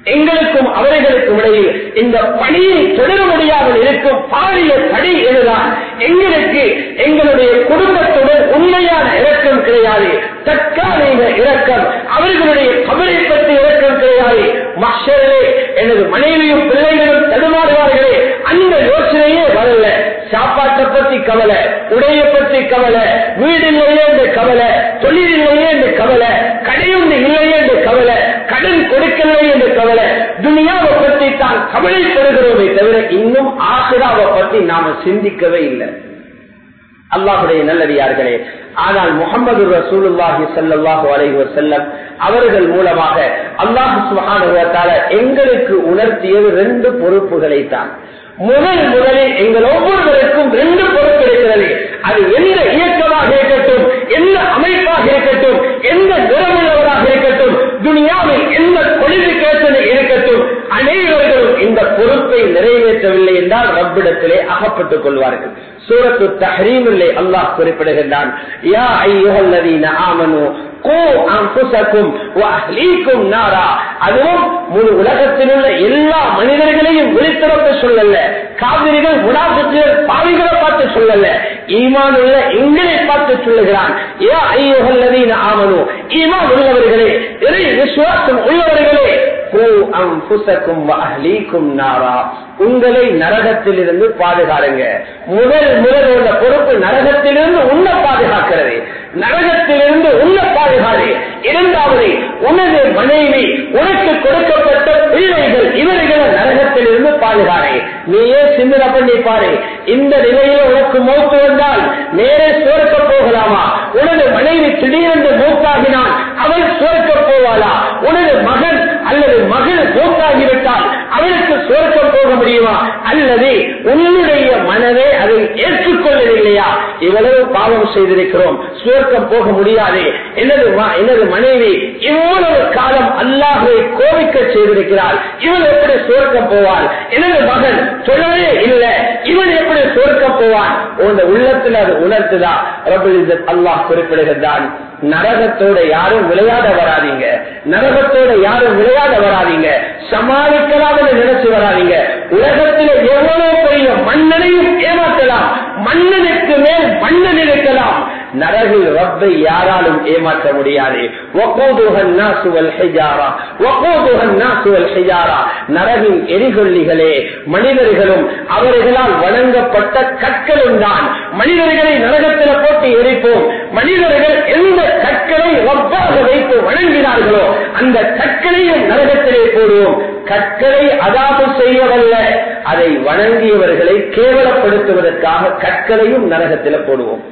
எங்களுக்கும் அவர்களுக்கும் இடையில் இந்த பணியை தொடர முடியாமல் இருக்கும் பாரிய பணி இதுதான். எங்களுக்கு எங்களுடைய குடும்பத்துடன் உண்மையான இரக்கம் கிடையாது. தற்காலிக இரக்கம் அவர்களுடைய கபலை பற்றி இரக்கம் கிடையாது. மஷரே எனது மனைவியும் பிள்ளைகளும் தடுமாறுவார்களே. அந்த யோசனையே வரல. சாப்பாட்டை பத்தி கவலை உடைய பற்றி கவலை வீடு இல்லையே கவலை தொழில் இல்லையே என்ற கவலை கடையுண்டு இல்லையே என்று கவலை கடன் கொடுக்கலையே என்று கவலை. துனியாவை பற்றி தான் கவலைப்படுகிறோமே தவிர இன்னும் ஆசிராவை பற்றி நாம சிந்திக்கவே இல்லை. அல்லாஹுடைய நல்லடியார்களே. ஆனால் முகமது ரசூலுல்லாஹி சல்லாஹு அலைவர் செல்லம் அவர்கள் மூலமாக அல்லாஹு சுகானுவத்தால எங்களுக்கு உணர்த்தியது ரெண்டு பொறுப்புகளை தான் முதல் முதலில் எங்கள் ஒவ்வொருவருக்கும் ரெண்டு பொறுப்பு இருக்கிறது. அது எந்த இயக்கமாக இருக்கட்டும் எந்த அமைப்பாக இருக்கட்டும் எந்த நிறமுள்ளவராக இருக்கட்டும் துனியாவில் எந்த கொலிபிகேஷன் இருக்கட்டும் அனைவர்கள் பொறுப்பை நிறைவேற்றவில்லை என்றால் ரப்பிடத்திலே அகப்பட்டுக் கொள்வார்கள். சூரத்து தஹரீமில்லை அல்லாஹ் குறிப்பிடுகின்றான் யா ஐயுஹல்லதீன அதுவும் முழு உலகத்தில் உள்ள எல்லா மனிதர்களையும் விழித்திறப்பு சொல்லல. காவிரிகள் முடாசத்தில் பாவிகளை பார்த்து சொல்லல. ஈமான் உள்ள எங்களை பார்த்து சொல்லுகிறான். ஏ ஆமனு. ஈமான் உள்ளவர்களே இறை விசுவாசம் உள்ளவர்களே உங்களை நரகத்திலிருந்து பாதுகாருங்க. முதல் முதல் உள்ள பொறுப்பு நரகத்திலிருந்து உன்னை பாதுகாக்கிறது. நரகத்திலிருந்து உள்ள பாதுகாது இரண்டாவது உனது மனைவி உனக்கு கொடுக்கப்பட்ட பிள்ளைகள் இவர்களை நரகத்திலிருந்து பாதுகாரு நீயே சிந்தனை பண்ணி பாரு. இந்த நிலையில உனக்கு மூத்து வந்தால் நேரே சுரக்க போகலாமா? உனது மனைவி திடீரென்று மூத்தாகினான் அவள் சுரக்க போவாளா? உனது மகன் அல்லது மகள் மூத்தாகிவிட்டால் அவளுக்கு சுரக்கம் போக முடியுமா? அல்லது உன்னுடைய மனதை அதை ஏற்றுக்கொள்ளவில்லையா? இவ்வளவு பாவம் செய்திருக்கிறோம். சுவர்க்கம் போக முடியாது. எனது எனது மனைவி இவ்வளவு காலம் அல்லாஹை கோபிக்க செய்திருக்கிறாள். இவன் எப்படி சுவர்க்கம் போவாள்? எனது மகன் சொல்லவே இல்லை. இவன் எப்படி சுவர்க்கம் போவான் உங்க உள்ளத்தில் அது உணர்த்துதா? ரபுல் அல்லாஹ் குறிப்பிடுகின்றான். நரகத்தோட யாரும் விளையாட வராதீங்க. நரகத்தோட யாரும் விளையாட வராதீங்க. சமாளிக்கலாம் நினைச்சு வராதீங்க. உலகத்தில் எவ்வளவு பெரிய மன்னனையும் இருக்கலாம் மன்னனுக்கு மேல் மன்னன் இருக்கலாம் நரகில் ரப்பை யாராலும் ஏமாற்ற முடியாது. நரகின் எரிகொல்லிகளே மனிதர்களும் அவர்களால் வழங்கப்பட்ட கற்களும் தான். மனிதர்களை நரகத்தில் போட்டு எரிப்போம். மனிதர்கள் எந்த கற்களை ஒப்பாக வைத்து வணங்கினார்களோ அந்த கற்களையும் நரகத்திலே போடுவோம். கற்களை அதாபு செய்வதல்ல அதை வணங்கியவர்களை கேவலப்படுத்துவதற்காக கற்களையும் நரகத்தில் போடுவோம்.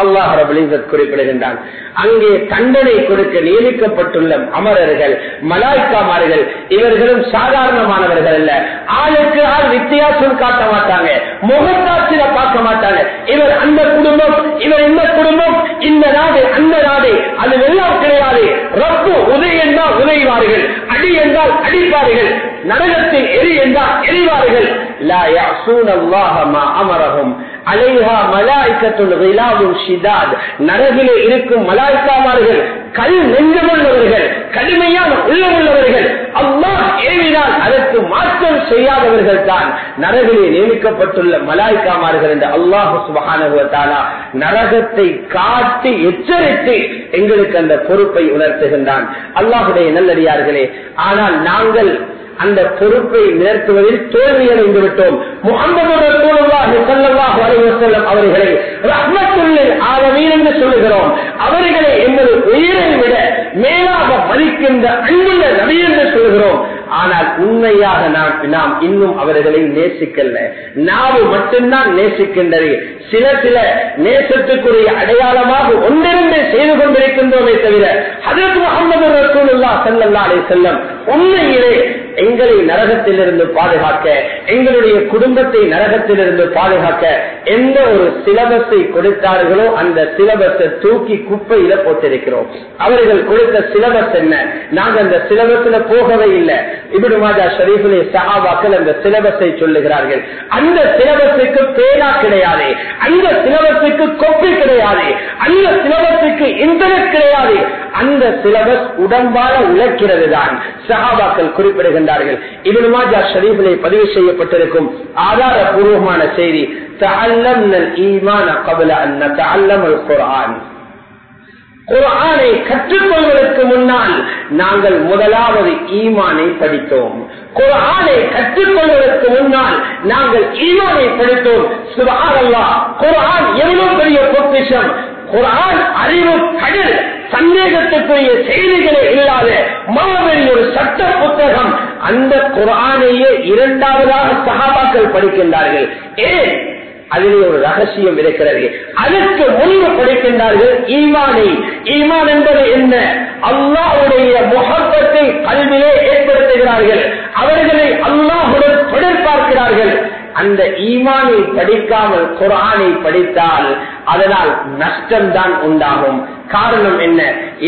அல்லாஹ் ரபுலிசத் குறிப்பிடுகின்றான். அங்கே தண்டனை கொடுக்க நியமிக்கப்பட்டுள்ள அமரர்கள் மலாய்க்காமார்கள் இவர்களும் சாதாரணமானவர்கள் அல்ல. ஆளுக்கு ஆள் வித்தியாசம் காட்ட மாட்டாங்க முகத்தாட்சியில பார்க்க மாட்டாங்க. இவர் அந்த குடும்பம் இவர் இந்த குடும்பம் இந்த நாடு அந்த நாடு அது எல்லாம் கிடையாது. ரப்பு உதை என்றால் உதைவார்கள் அடி என்றால் அடிப்பார்கள் நரகத்தில் எரி என்றால் எரிவார்கள். அலைஹா மலாய்க்கத்துல் கிலாதும் ஷிதாத். நரகிலே இருக்கும் மலாய்க்காமார்கள் கல் நெஞ்சமுள்ளவர்கள் கடுமையான உள்ளமுள்ளவர்கள் அம்மா ஏவினால் அதற்கு மாற்றம் செய்யாதவர்கள் தான். நரகிலே நியமிக்கப்பட்டுள்ள மலாய்க்காமார்கள் என்று அல்லாஹு சுபகானுவத்தாலா நரகத்தை காட்டி எச்சரித்து எங்களுக்கு அந்த பொறுப்பை உணர்த்துகின்றான். அல்லாஹுடைய நல்லடியார்களே ஆனால் நாங்கள் அந்த பொறுப்பை நிறுத்துவதில் தோல்வியடைந்து விட்டோம். முகமது அவர்களை ரஹ்மத்துள்ளில் ஆலமீன் என்று சொல்லுகிறோம். அவர்களை எமது உயிரை விட மேலாக மதிக்கின்ற அன்புள்ள நபி என்று சொல்லுகிறோம். ஆனால் உண்மையாக நாம் நாம் இன்னும் அவர்களை நேசிக்கல. நாவு மட்டும்தான் நேசிக்கின்றது. சில சில நேசத்துக்குரிய அடையாளமாக ஒன்றிரண்டு செய்து கொண்டிருக்கின்றோமே தவிர அதற்கு முகமது ரசூலுல்லா சல்லல்லா அலை செல்லம் உண்மையிலே எங்களை நரகத்திலிருந்து பாதுகாக்க எங்களுடைய குடும்பத்தை நரகத்திலிருந்து பாதுகாக்க எந்த ஒரு சிலபஸை கொடுத்தார்களோ அந்த சிலபஸை தூக்கி குப்பையில போட்டிருக்கிறோம். அவர்கள் கொடுத்த சிலபஸ் என்ன? நாங்கள் அந்த சிலபஸ்ல போகவே இல்லை. இப்படி மாஜா ஷரீஃபுலே சஹாபாக்கள் அந்த சிலபஸை சொல்லுகிறார்கள். அந்த சிலபஸுக்கு பேனா கிடையாது. அந்த சிலபஸுக்கு கொப்பி கிடையாது. அந்த சிலபஸுக்கு இன்டர்நெட் கிடையாது. அந்த சிலபஸ் உடம்பால உழைக்கிறது தான் சஹாபாக்கள் குறிப்பிடுகின்றார்கள். இவன் மாஜா ஷரீஃபிலே பதிவு செய்யப்பட்டிருக்கும் ஆதாரபூர்வமான செய்தி குரானை கற்றுக்கொள்வதற்கு முன்னால் நாங்கள் முதலாவது ஈமானை படித்தோம் குரானை கற்றுக்கொள்வதற்கு முன்னால் நாங்கள் ஈமானை படித்தோம் சுபாரல்லா குரான் எவ்வளவு பெரிய பொக்கிஷம் குரான் அறிவு கடல் சந்தேகத்துக்குரிய செய்திகளே இல்லாத மாபெரிய ஒரு சட்ட புத்தகம் அந்த குரானையே இரண்டாவதாக சகாபாக்கள் படிக்கின்றார்கள். ஏன்? அதிலே ஒரு ரகசியம் இருக்கிறது. அதற்கு முன்பு படிக்கின்றார்கள் ஈமானை. ஈமான் என்பது என்ன? அல்லாஹுடைய முகப்பத்தை கல்வியே ஏற்படுத்துகிறார்கள். அவர்களை அல்லாஹுடன் தொடர் பார்க்கிறார்கள் அந்த ஈமானை படிக்காமல் குரானை படித்தால் அதனால் நஷ்டம்தான் உண்டாகும். காரணம் என்ன?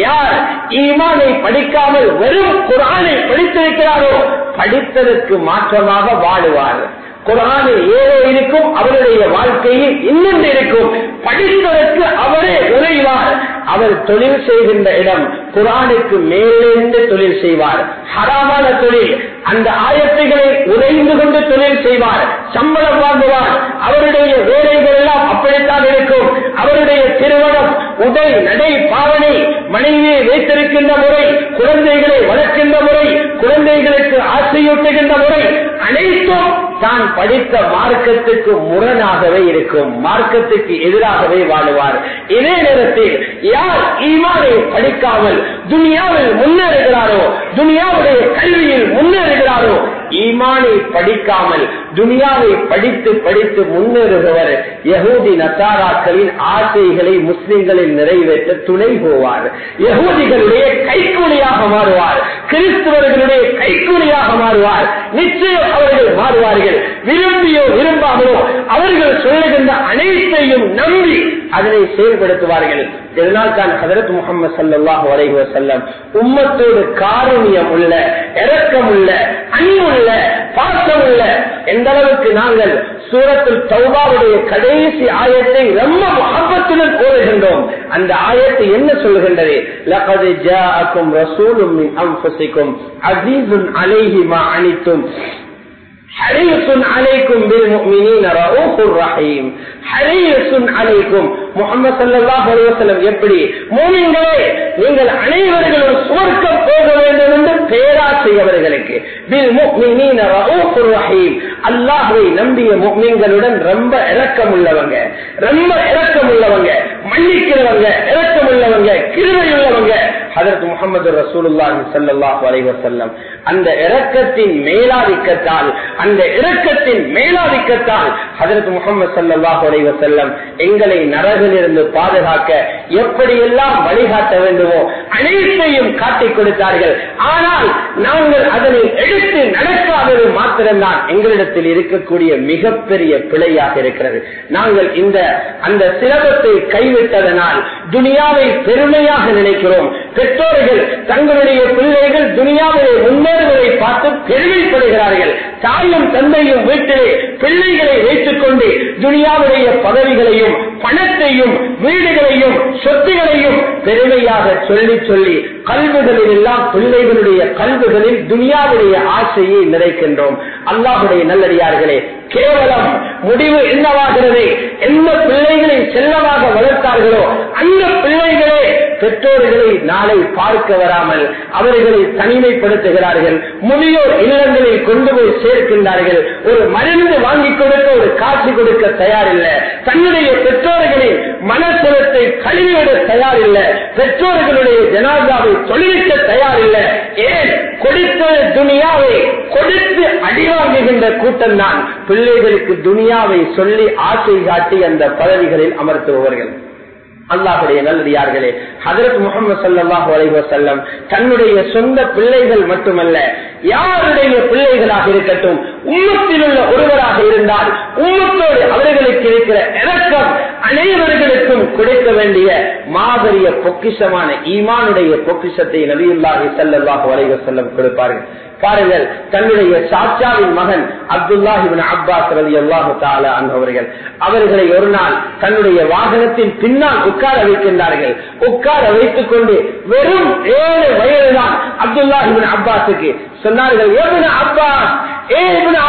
யார் ஈமானை படிக்காமல் வெறும் குரானை படித்திருக்கிறாரோ படித்ததற்கு மாற்றமாக வாழுவார். குரானில் ஏதோ இருக்கும் அவருடைய வாழ்க்கையில் இன்னொன்று இருக்கும். படித்ததற்கு அவரே உழைவார் அவர் தொழில் செய்கின்ற இடம் குரானுக்கு மேலிருந்து தொழில் செய்வார். ஹராமான தொழில் அந்த ஆயத்தைகளை உறைந்து கொண்டு தொழில் செய்வார் சம்பளம் வாங்குவார். அவருடைய வேலைகள் எல்லாம் அப்படித்தான் இருக்கும். அவருடைய திருமணம் உடை நடை பாவனை மனைவியை வைத்திருக்கின்ற முறை குழந்தைகளை வளர்க்கின்ற முறை குழந்தைகளுக்கு ஆசையூட்டுகின்ற முறை அனைத்தும் தான் படித்த மார்க்கத்துக்கு முரணாகவே இருக்கும். மார்க்கத்துக்கு எதிராகவே வாழுவார். இதே நேரத்தில் யார் ஈமானை படிக்காமல் துனியாவில் முன்னேறுகிறாரோ துனியாவுடைய கல்வியில் முன்னேறுகிறாரோ ஈமானை படிக்காமல் துனியாவை படித்து படித்து முன்னேறுபவர் யகூதி நசாராக்களின் ஆசைகளை முஸ்லிம்களில் நிறைவேற்ற துணை போவார். யகூதிகளுடைய கைக்கூலியாக மாறுவார். கிறிஸ்துவர்களுடைய கைக்கூலியாக மாறுவார். நிச்சயம் அவர்கள் மாறுவார்கள். விரும்பியோ விரும்பாமலோ அவர்கள் சொல்லுகின்ற அனைத்தையும் நம்பி அதனை செயல்படுத்துவார்கள். இதனால் தான் ஹதரத் முகமது சல்லாஹ் வரைஹி வசல்லம் உம்மத்தோடு காரணியம் உள்ள இறக்கம் உள்ள அன்புள்ள இல்ல பாசம் இல்ல. எந்த அளவுக்கு நாங்கள் சூரத்தில் தௌபாவுடைய கடைசி ஆயத்தை ரொம்ப மகப்பத்துடன் கூறுகின்றோம். அந்த ஆயத்தை என்ன சொல்லுகின்றது? லகது ஜாக்கும் ரசூலும் அம் அசீசும் அலைஹிமா அனித்தும். ஹரீசுன் அலைக்கும் பில் முஃமினீன ரഊஃபுர் ரஹீம். ஹரீசுன் அலைக்கும் முஹம்மது ஸல்லல்லாஹு அலைஹி வஸல்லம் எப்படி? மூமின்களே நீங்கள் அனைவர்களும் சுவர்க்கம் போக வேண்டும் என்று பேராசையவர்களுக்கு பில் ரஹீம். அல்லாஹ்வை நம்பிய ரொம்ப இரக்கம் உள்ளவங்க ரொம்ப இரக்கம் உள்ளவங்க மன்னிக்கிறவங்க இரக்கம் உள்ளவங்க கிருபை உள்ளவங்க ஹதரத் முகமது ரசூலுல்லாஹி சல்லாஹு அலைஹி வஸல்லம். அந்த இறக்கத்தின் மேலாதிக்கத்தால் அந்த இறக்கத்தின் மேலாதிக்கத்தால் ஹதரத் முகமது சல்லாஹு அலைஹி வஸல்லம் எங்களை நரகிலிருந்து பாதுகாக்க எப்படியெல்லாம் வழிகாட்ட வேண்டுமோ அனைத்தையும் காட்டிக் கொடுத்தார்கள். ஆனால் நாங்கள் அதனை எடுத்து நடக்காதது மாத்திரம்தான் எங்களிடத்தில் இருக்கக்கூடிய மிகப்பெரிய பிழையாக இருக்கிறது. நாங்கள் இந்த அந்த சிலபத்தை கைவிட்டதனால் துனியாவை பெருமையாக நினைக்கிறோம். பெற்றோர்கள் தங்களுடைய பிள்ளைகள் துனியாவிலே முன்னேறுவதை பார்த்து பெருமைப்படுகிறார்கள். தாயும் தந்தையும் வீட்டிலே பிள்ளைகளை வைத்துக் கொண்டு துனியாவுடைய பதவிகளையும் பணத்தையும் வீடுகளையும் சொத்துகளையும் பெருமையாக சொல்லி சொல்லி கல்விகளில் எல்லாம் பிள்ளைகளுடைய கல்விகளில் துனியாவுடைய ஆசையை நிறைக்கின்றோம். அல்லாஹுடைய நல்லடியார்களே கேவலம் முடிவு என்னவாகிறது? எந்த பிள்ளைகளை செல்லமாக வளர்த்தார்களோ அந்த பிள்ளைகளே பெற்றோர்களை நாளை பார்க்க வராமல் அவர்களை தனிமைப்படுத்துகிறார்கள். முதியோர் இல்லங்களில் கொண்டு போய் சேர்க்கின்றார்கள். ஒரு மருந்து வாங்கி கொடுக்க ஒரு காசு கொடுக்க தயாரில்லை. தன்னுடைய பெற்றோர்களின் மனசுலத்தை கழுவிவிட தயாரில்லை. பெற்றோர்களுடைய ஜனாதாவை தொழிலிக்க தயாரில்லை. ஏன்? கொடுத்த துனியாவை கொடுத்து அடிவாங்குகின்ற கூட்டம் தான் பிள்ளைகளுக்கு துனியாவை சொல்லி ஆசை காட்டி அந்த பதவிகளில் அமர்த்துபவர்கள். அல்லாஹுடைய நல்லடியார்களே ஹதரத் முகமது சல்லாஹூ அலைவசல்லம் தன்னுடைய சொந்த பிள்ளைகள் மட்டுமல்ல யாருடைய பிள்ளைகளாக இருக்கட்டும் உம்மத்தில் உள்ள ஒருவராக இருந்தால் உம்மத்தோடு அவர்களுக்கு இருக்கிற இறக்கம் அனைவர்களுக்கும் கிடைக்க வேண்டிய மாபெரிய பொக்கிஷமான ஈமானுடைய பொக்கிஷத்தை நபியுல்லாஹி சல்லாஹூ அலைவசல்லம் கொடுப்பார்கள். பாருங்கள் தன்னுடைய சாச்சாவின் மகன் அப்துல்லாஹிபின் அப்பாஸ் ரவி அல்லாஹு தாலா அவர்கள். அவர்களை ஒரு நாள் தன்னுடைய வாகனத்தின் பின்னால் உட்கார வைக்கின்றார்கள். உட்கார வைத்துக் கொண்டு வெறும் ஏழு வயதுதான் அப்துல்லாஹிபின் அப்பாஸுக்கு சொன்னார்கள் அப்பாஸ்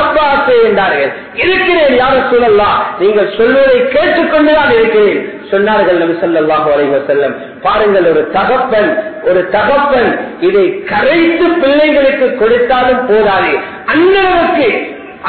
அப்பாஸ் என்றார்கள். இருக்கிறேன் யாரும் சொல்லலாம் நீங்கள் சொல்வதை கேட்டுக்கொண்டுதான் இருக்கிறேன். சொன்னார்கள் நபி சொல்லாஹு அலைஹி பாருங்கள் ஒரு தகப்பன் ஒரு தகப்பன் இதை கரைத்து பிள்ளைகளுக்கு கொடுத்தாலும் போதாது. அண்ணனுக்கு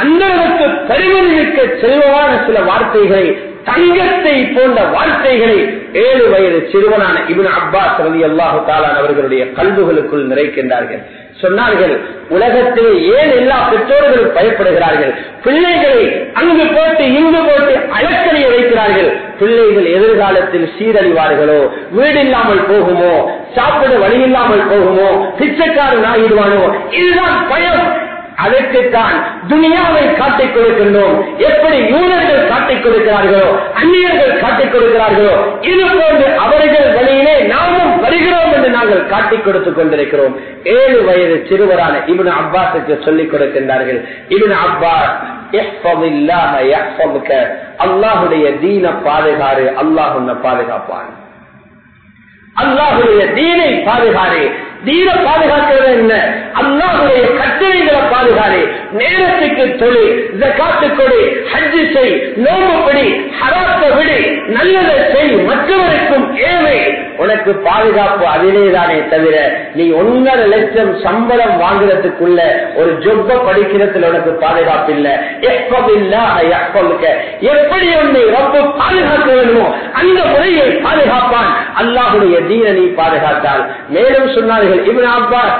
அண்ணனுக்கு அந்த செல்வமான சில வார்த்தைகளை தங்கத்தை போன்ற வார்த்தைகளை ஏழு வயது சிறுவனான இவன் அப்பாஸ் ரவி அல்லாஹு தாலான் அவர்களுடைய கல்விகளுக்குள் நிறைக்கின்றார்கள். சொன்னார்கள் உலகத்திலே ஏன் எல்லா பெற்றோர்களும் பயப்படுகிறார்கள்? பிள்ளைகளை அங்கு போட்டு இங்கு போட்டு அலக்கணிய வைக்கிறார்கள். பிள்ளைகள் எதிர்காலத்தில் சீரழிவார்களோ? வீடு இல்லாமல் போகுமோ? சாப்பிட வழி இல்லாமல் போகுமோ? பிச்சைக்காரன் ஆகிடுவானோ? இதுதான் பயம். அதற்குத்தான் துனியாவை காட்டிக் கொடுக்கின்றோம். எப்படி யூனர்கள் காட்டிக் கொடுக்கிறார்களோ அந்நியர்கள் காட்டிக் கொடுக்கிறார்களோ இது போன்று அவர்கள் வழியிலே நாமும் வருகிறோம் என்று நாங்கள் காட்டிக் கொடுத்துக் கொண்டிருக்கிறோம். ஏழு வயது சிறுவரான இவன் அப்பாஸுக்கு சொல்லிக் கொடுக்கின்றார்கள் இவன் அப்பாஸ் அல்லாஹுடைய தீன பாதுகாறு அல்லாஹ் உன்னை பாதுகாப்பான். அல்லாஹுடைய தீனை பாதுகாறு தீர பாதுகாக்கிறது என்ன? அல்லாவுடைய கட்டளைகளை பாதுகாரு நேரத்துக்கு தொழில் ஜக்காத்து கொடு ஹஜ்ஜு செய் நோம்புப்படி ஹராத்த விடு நல்லதை செய் மற்றவருக்கும் ஏழை. உனக்கு பாதுகாப்பு அதிலேதானே தவிர நீ ஒன்னரை லட்சம் சம்பளம் வாங்குறதுக்குள்ள ஒரு ஜொப்ப படிக்கிறதுல உனக்கு பாதுகாப்பு இல்ல. எப்படி உன்னை ரொம்ப பாதுகாக்க வேண்டுமோ அந்த முறையை பாதுகாப்பான். அல்லாஹுடைய தீன நீ பாதுகாத்தால். மேலும் சொன்னார்கள் இவன் அப்பாஸ்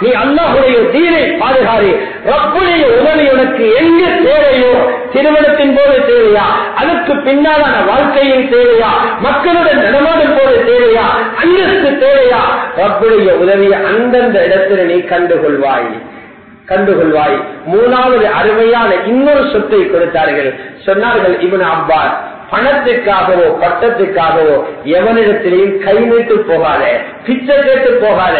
நீ அல்லாஹுடைய தீனை பாதுகாரு ரப்புடைய உதவி உனக்கு எங்க தேவையோ திருமணத்தின் போது தேவையா? அதற்கு பின்னாலான வாழ்க்கையில் தேவையா? மக்களுடன் நடமாடும் போது தேவையா? அந்தஸ்து தேவையா? ரப்புடைய உதவியை அந்தந்த இடத்துல நீ கண்டுகொள்வாய். கண்டுகொள்வாய். மூணாவது அருமையான இன்னொரு சொத்தை கொடுத்தார்கள். சொன்னார்கள் இவன் அப்பாஸ் பணத்துக்காகவோ பட்டத்துக்காகவோ எவனிடத்திலையும் கை நீட்டு போகாத பிச்சை கேட்டு போகாத.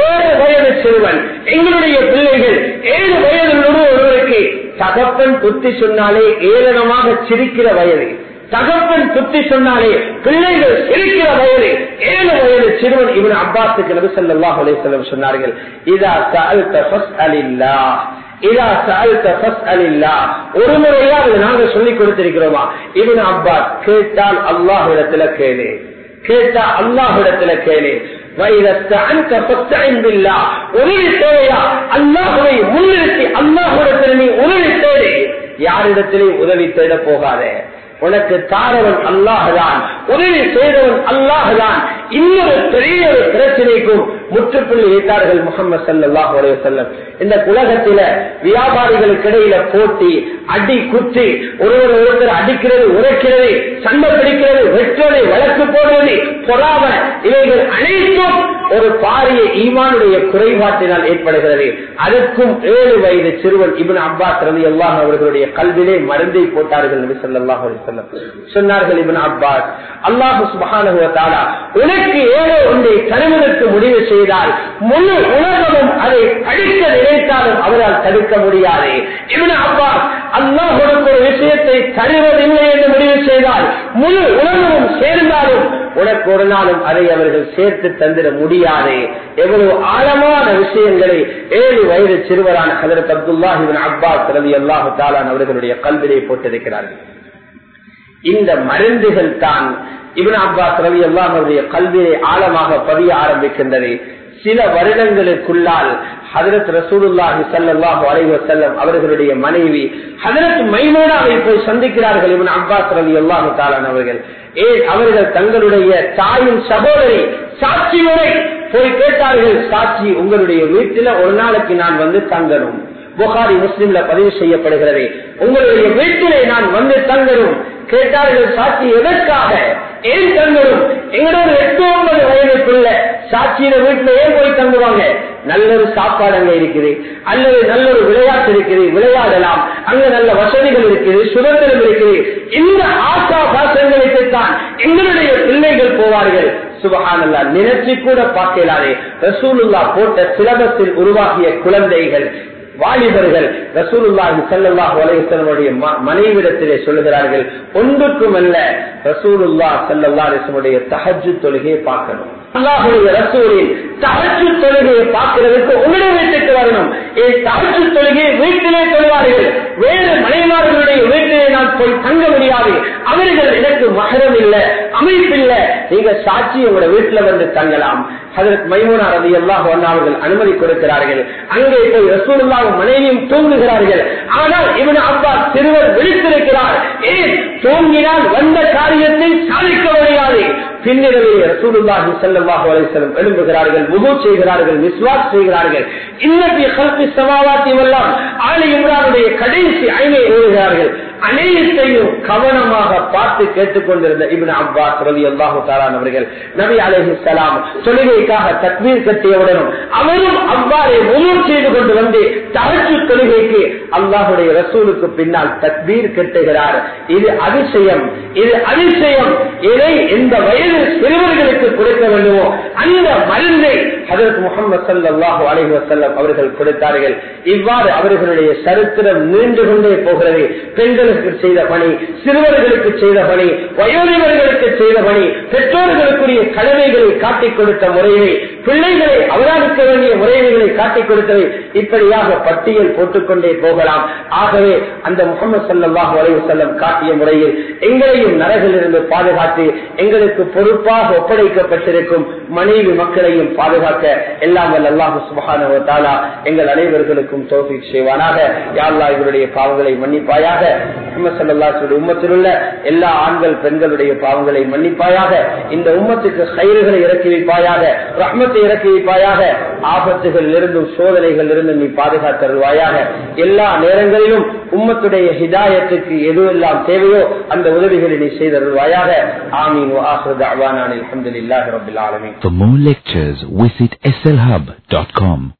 ஏழு வயது சிறுவன் எங்களுடைய பிள்ளைகள் ஏழு வயது ஒருவருக்கு தகப்பன் புத்தி சொன்னாலே ஏளனமாக சிரிக்கிற வயது. தகப்பன் புத்தி சொன்னாலே பிள்ளைகள் சிரிக்கிற வயது. ஏழு வயது சிறுவன் இவன் அப்பாத்துக்கு நபி ஸல்லல்லாஹு சொன்னார்கள் இதா அலில்லா ஃபஸ்அலில்லாஹ் இதா சஅல்த ஒரு முறையாவது நாங்க சொல்லிக் கொடுத்திருக்கிறோமா? இவன் அப்பாஸ் கேட்டால் அல்லாஹ்விடத்துல கேளு. கேட்டா அல்லாஹ்விடத்துல கேளு. உதவி தேவையா அல்லாஹுவை முன்னிறுத்தி அல்லாஹுடத்தில் நீ உதவி தேவை யாரிடத்திலே உதவி தேட போகாதே. உனக்கு தாரவன் அல்லாஹுதான். உதவி செய்தவன் அல்லாஹுதான். இன்னொரு பெரிய ஒரு பிரச்சனைக்கும் முற்றுப்புள்ளி வைத்தார்கள் முகமது சல்லாஹ் செல்லம் இந்த உலகத்தில வியாபாரிகளுக்கு இடையில போட்டி அடி குத்தி ஒருவர் ஒருத்தர் அடிக்கிறது உரைக்கிறது சண்டை பிடிக்கிறது வெற்றது வழக்கு போடுவது பொறாம இவைகள் அனைத்தும் ஒரு பாரிய ஈமானுடைய குறைபாட்டினால் ஏற்படுகிறது. அதற்கும் ஏழு வயது சிறுவன் இபின் அப்பாஸ் ரவி அல்லாஹ் அவர்களுடைய கல்விலே மருந்தை போட்டார்கள் என்று சொல்லாஹ் அலைஹி சொன்னார்கள் இபின் அப்பாஸ் அல்லாஹ் சுப்ஹானஹு உனக்கு தஆலா ஏதோ ஒன்றை தருவதற்கு முடிவு செய்தால் முழு உலகமும் அதை அழிக்க நினைத்தாலும் அவரால் தடுக்க முடியாது. இவன அப்பா அல்லா உனக்கு ஒரு விஷயத்தை தருவதில்லை என்று முடிவு செய்தால் முழு உலகமும் சேர்ந்தாலும் உனக்கு ஒரு நாளும் அதை அவர்கள் சேர்த்து தந்திட முடியாது. எவ்வளவு ஆழமான விஷயங்களை ஏழு வயது சிறுவரான ஹதரத் அப்துல்லாஹிபின் அப்பா திரவி அல்லாஹு தாலான் அவர்களுடைய கல்வியை போட்டிருக்கிறார்கள். இந்த மருந்துகள் தான் இவன் அப்பாஸ் ரவி அல்லாஹுடைய கல்வியை ஆழமாக பதிய ஆரம்பிக்கின்றது. சில வருடங்களுக்குள்ளால் ஹதரத் ரசூலுல்லாஹி சல்லாஹு அலைவ செல்லம் அவர்களுடைய மனைவி ஹதரத் மைமோனாவை போய் சந்திக்கிறார்கள் இவன் அப்பாஸ் ரவி அல்லாஹு தாலான் அவர்கள். ஏன்? அவர்கள் தங்களுடைய தாயின் சகோதரி சாட்சி முறை போய் கேட்டார்கள் சாட்சி உங்களுடைய வீட்டில ஒரு நாளைக்கு நான் வந்து தங்கணும். புகாரி முஸ்லிம்ல பதிவு செய்யப்படுகிறது. உங்களுடைய வீட்டிலே நான் வந்து தங்கணும். கேட்டார்கள் சாட்சி எதற்காக? ஏன் தங்கணும் எங்களோட எட்டு ஒன்பது வயதுக்குள்ள சாட்சியில வீட்டுல ஏன் போய் தங்குவாங்க? நல்ல ஒரு சாப்பாடு அங்க இருக்குது. அல்லது நல்ல ஒரு விளையாட்டு இருக்குது. விளையாடலாம். அங்க நல்ல வசதிகள் இருக்குது. சுதந்திரம் இருக்குது. இந்த ஆசா பாசங்களுக்கு தான் எங்களுடைய பிள்ளைகள் போவார்கள். சுபகானல்லா நினைச்சு கூட பார்க்கலாதே. ரசூலுல்லா போட்ட சிலபத்தில் உருவாகிய குழந்தைகள் வாலிபர்கள் ரசூலுல்லாஹி சல்லாஹ் அலைவசனுடைய மனைவிடத்திலே சொல்லுகிறார்கள் ஒன்றுக்கும் அல்ல ரசூலுல்லா சல்லல்லா அலிசனுடைய தஹஜு தொழுகையை பார்க்கணும். அல்லாஹுடைய ரசூலின் தகச்சு தொழுகையை பார்க்கிறதுக்கு உங்களுடைய வீட்டுக்கு வரணும். தகச்சு தொழுகையை வீட்டிலே சொல்வார்கள் வேறு மனைவார்களுடைய வீட்டிலே நான் போய் தங்க முடியாது. அவர்கள் எனக்கு மகரம் இல்லை அமைப்பில்லை நீங்க சாட்சி உங்களோட வீட்டுல வந்து தங்கலாம். அதற்கு மைமூனா ரவி அல்லாஹ் அவர்கள் அனுமதி கொடுக்கிறார்கள். அங்கே போய் ரசூலுல்லாவும் மனைவியும் தூங்குகிறார்கள். ஆனால் இவன் அப்பா சிறுவர் விழித்திருக்கிறார். ஏன்? தூங்கினால் வந்த காரியத்தை சாதிக்க முடியாது. பின்னிரவில் ரசூலுல்லாஹி ஸல்லல்லாஹு அலைஹி வஸல்லம் எழும்புகிறார்கள் வுது செய்கிறார்கள் விஸ்வாஸ் செய்கிறார்கள். இன்னபி ஹல்கி ஸமாவாத்தி வல்லாம் ஆலி இம்ரானுடைய கடைசி ஐனை எழுதுகிறார்கள். அனைத்தையும் கவனமாக பார்த்து கேட்டுக்கொண்டிருந்த இபின் அப்பாஸ் ரவி அல்லாஹு தாரான் அவர்கள் நபி அலேஹி சலாம் தொழுகைக்காக தக்மீர் கட்டியவுடனும் அவரும் அவ்வாறே முழு செய்து கொண்டு வந்து தகச்சு தொழுகைக்கு அல்லாஹுடைய ரசூலுக்கு பின்னால் தக்பீர் கட்டுகிறார். இது அதிசயம். இது அதிசயம். இதை இந்த வயது சிறுவர்களுக்கு கொடுக்க வேண்டுமோ அந்த மருந்தை அதற்கு முகமது சல்லாஹூ அலஹி வசல்லம் அவர்கள் கொடுத்தார்கள். இவ்வாறு அவர்களுடைய சரித்திரம் நீண்டு கொண்டே போகிறது. பெண்கள் பெண்களுக்கு செய்த பணி சிறுவர்களுக்கு செய்த பணி வயோதிகர்களுக்கு செய்த பணி பெற்றோர்களுக்குரிய கடமைகளை காட்டிக் கொடுத்த முறையை பிள்ளைகளை அவதானிக்க வேண்டிய முறைகளை காட்டிக் கொடுத்தவை இப்படியாக பட்டியல் போட்டுக்கொண்டே போகலாம். ஆகவே அந்த முகமது சல்லாஹ் வரைவு செல்லம் காட்டிய முறையில் எங்களையும் நரகில் இருந்து பாதுகாத்து எங்களுக்கு பொறுப்பாக ஒப்படைக்கப்பட்டிருக்கும் மனைவி மக்களையும் பாதுகாக்க எல்லாம் அல்லாஹு சுபகான தாலா எங்கள் அனைவர்களுக்கும் தௌஃபீக் செய்வானாக. யா இவருடைய பாவங்களை மன்னிப்பாயாக. முஹம்மது உம்மத்தில் உள்ள எல்லா ஆண்கள் பெண்களுடைய பாவங்களை மன்னிப்பாயாக. இந்த உம்மத்துக்கு கயிறுகளை இறக்கி வைப்பாயாக. ரஹ்மத்தை இறக்கி வைப்பாயாக ஆபத்துகளில் இருந்தும் சோதனைகள் இருந்தும் நீ பாதுகாத்தருவாயாக எல்லா நேரங்களிலும் உம்மத்துடைய ஹிதாயத்துக்கு எதுவெல்லாம் தேவையோ அந்த உதவிகளை நீ செய்தருவாயாக ஆமீன் வாஹு தஅவானா அல்ஹம்துலில்லாஹி ரப்பில் For more lectures, visit slhub.com.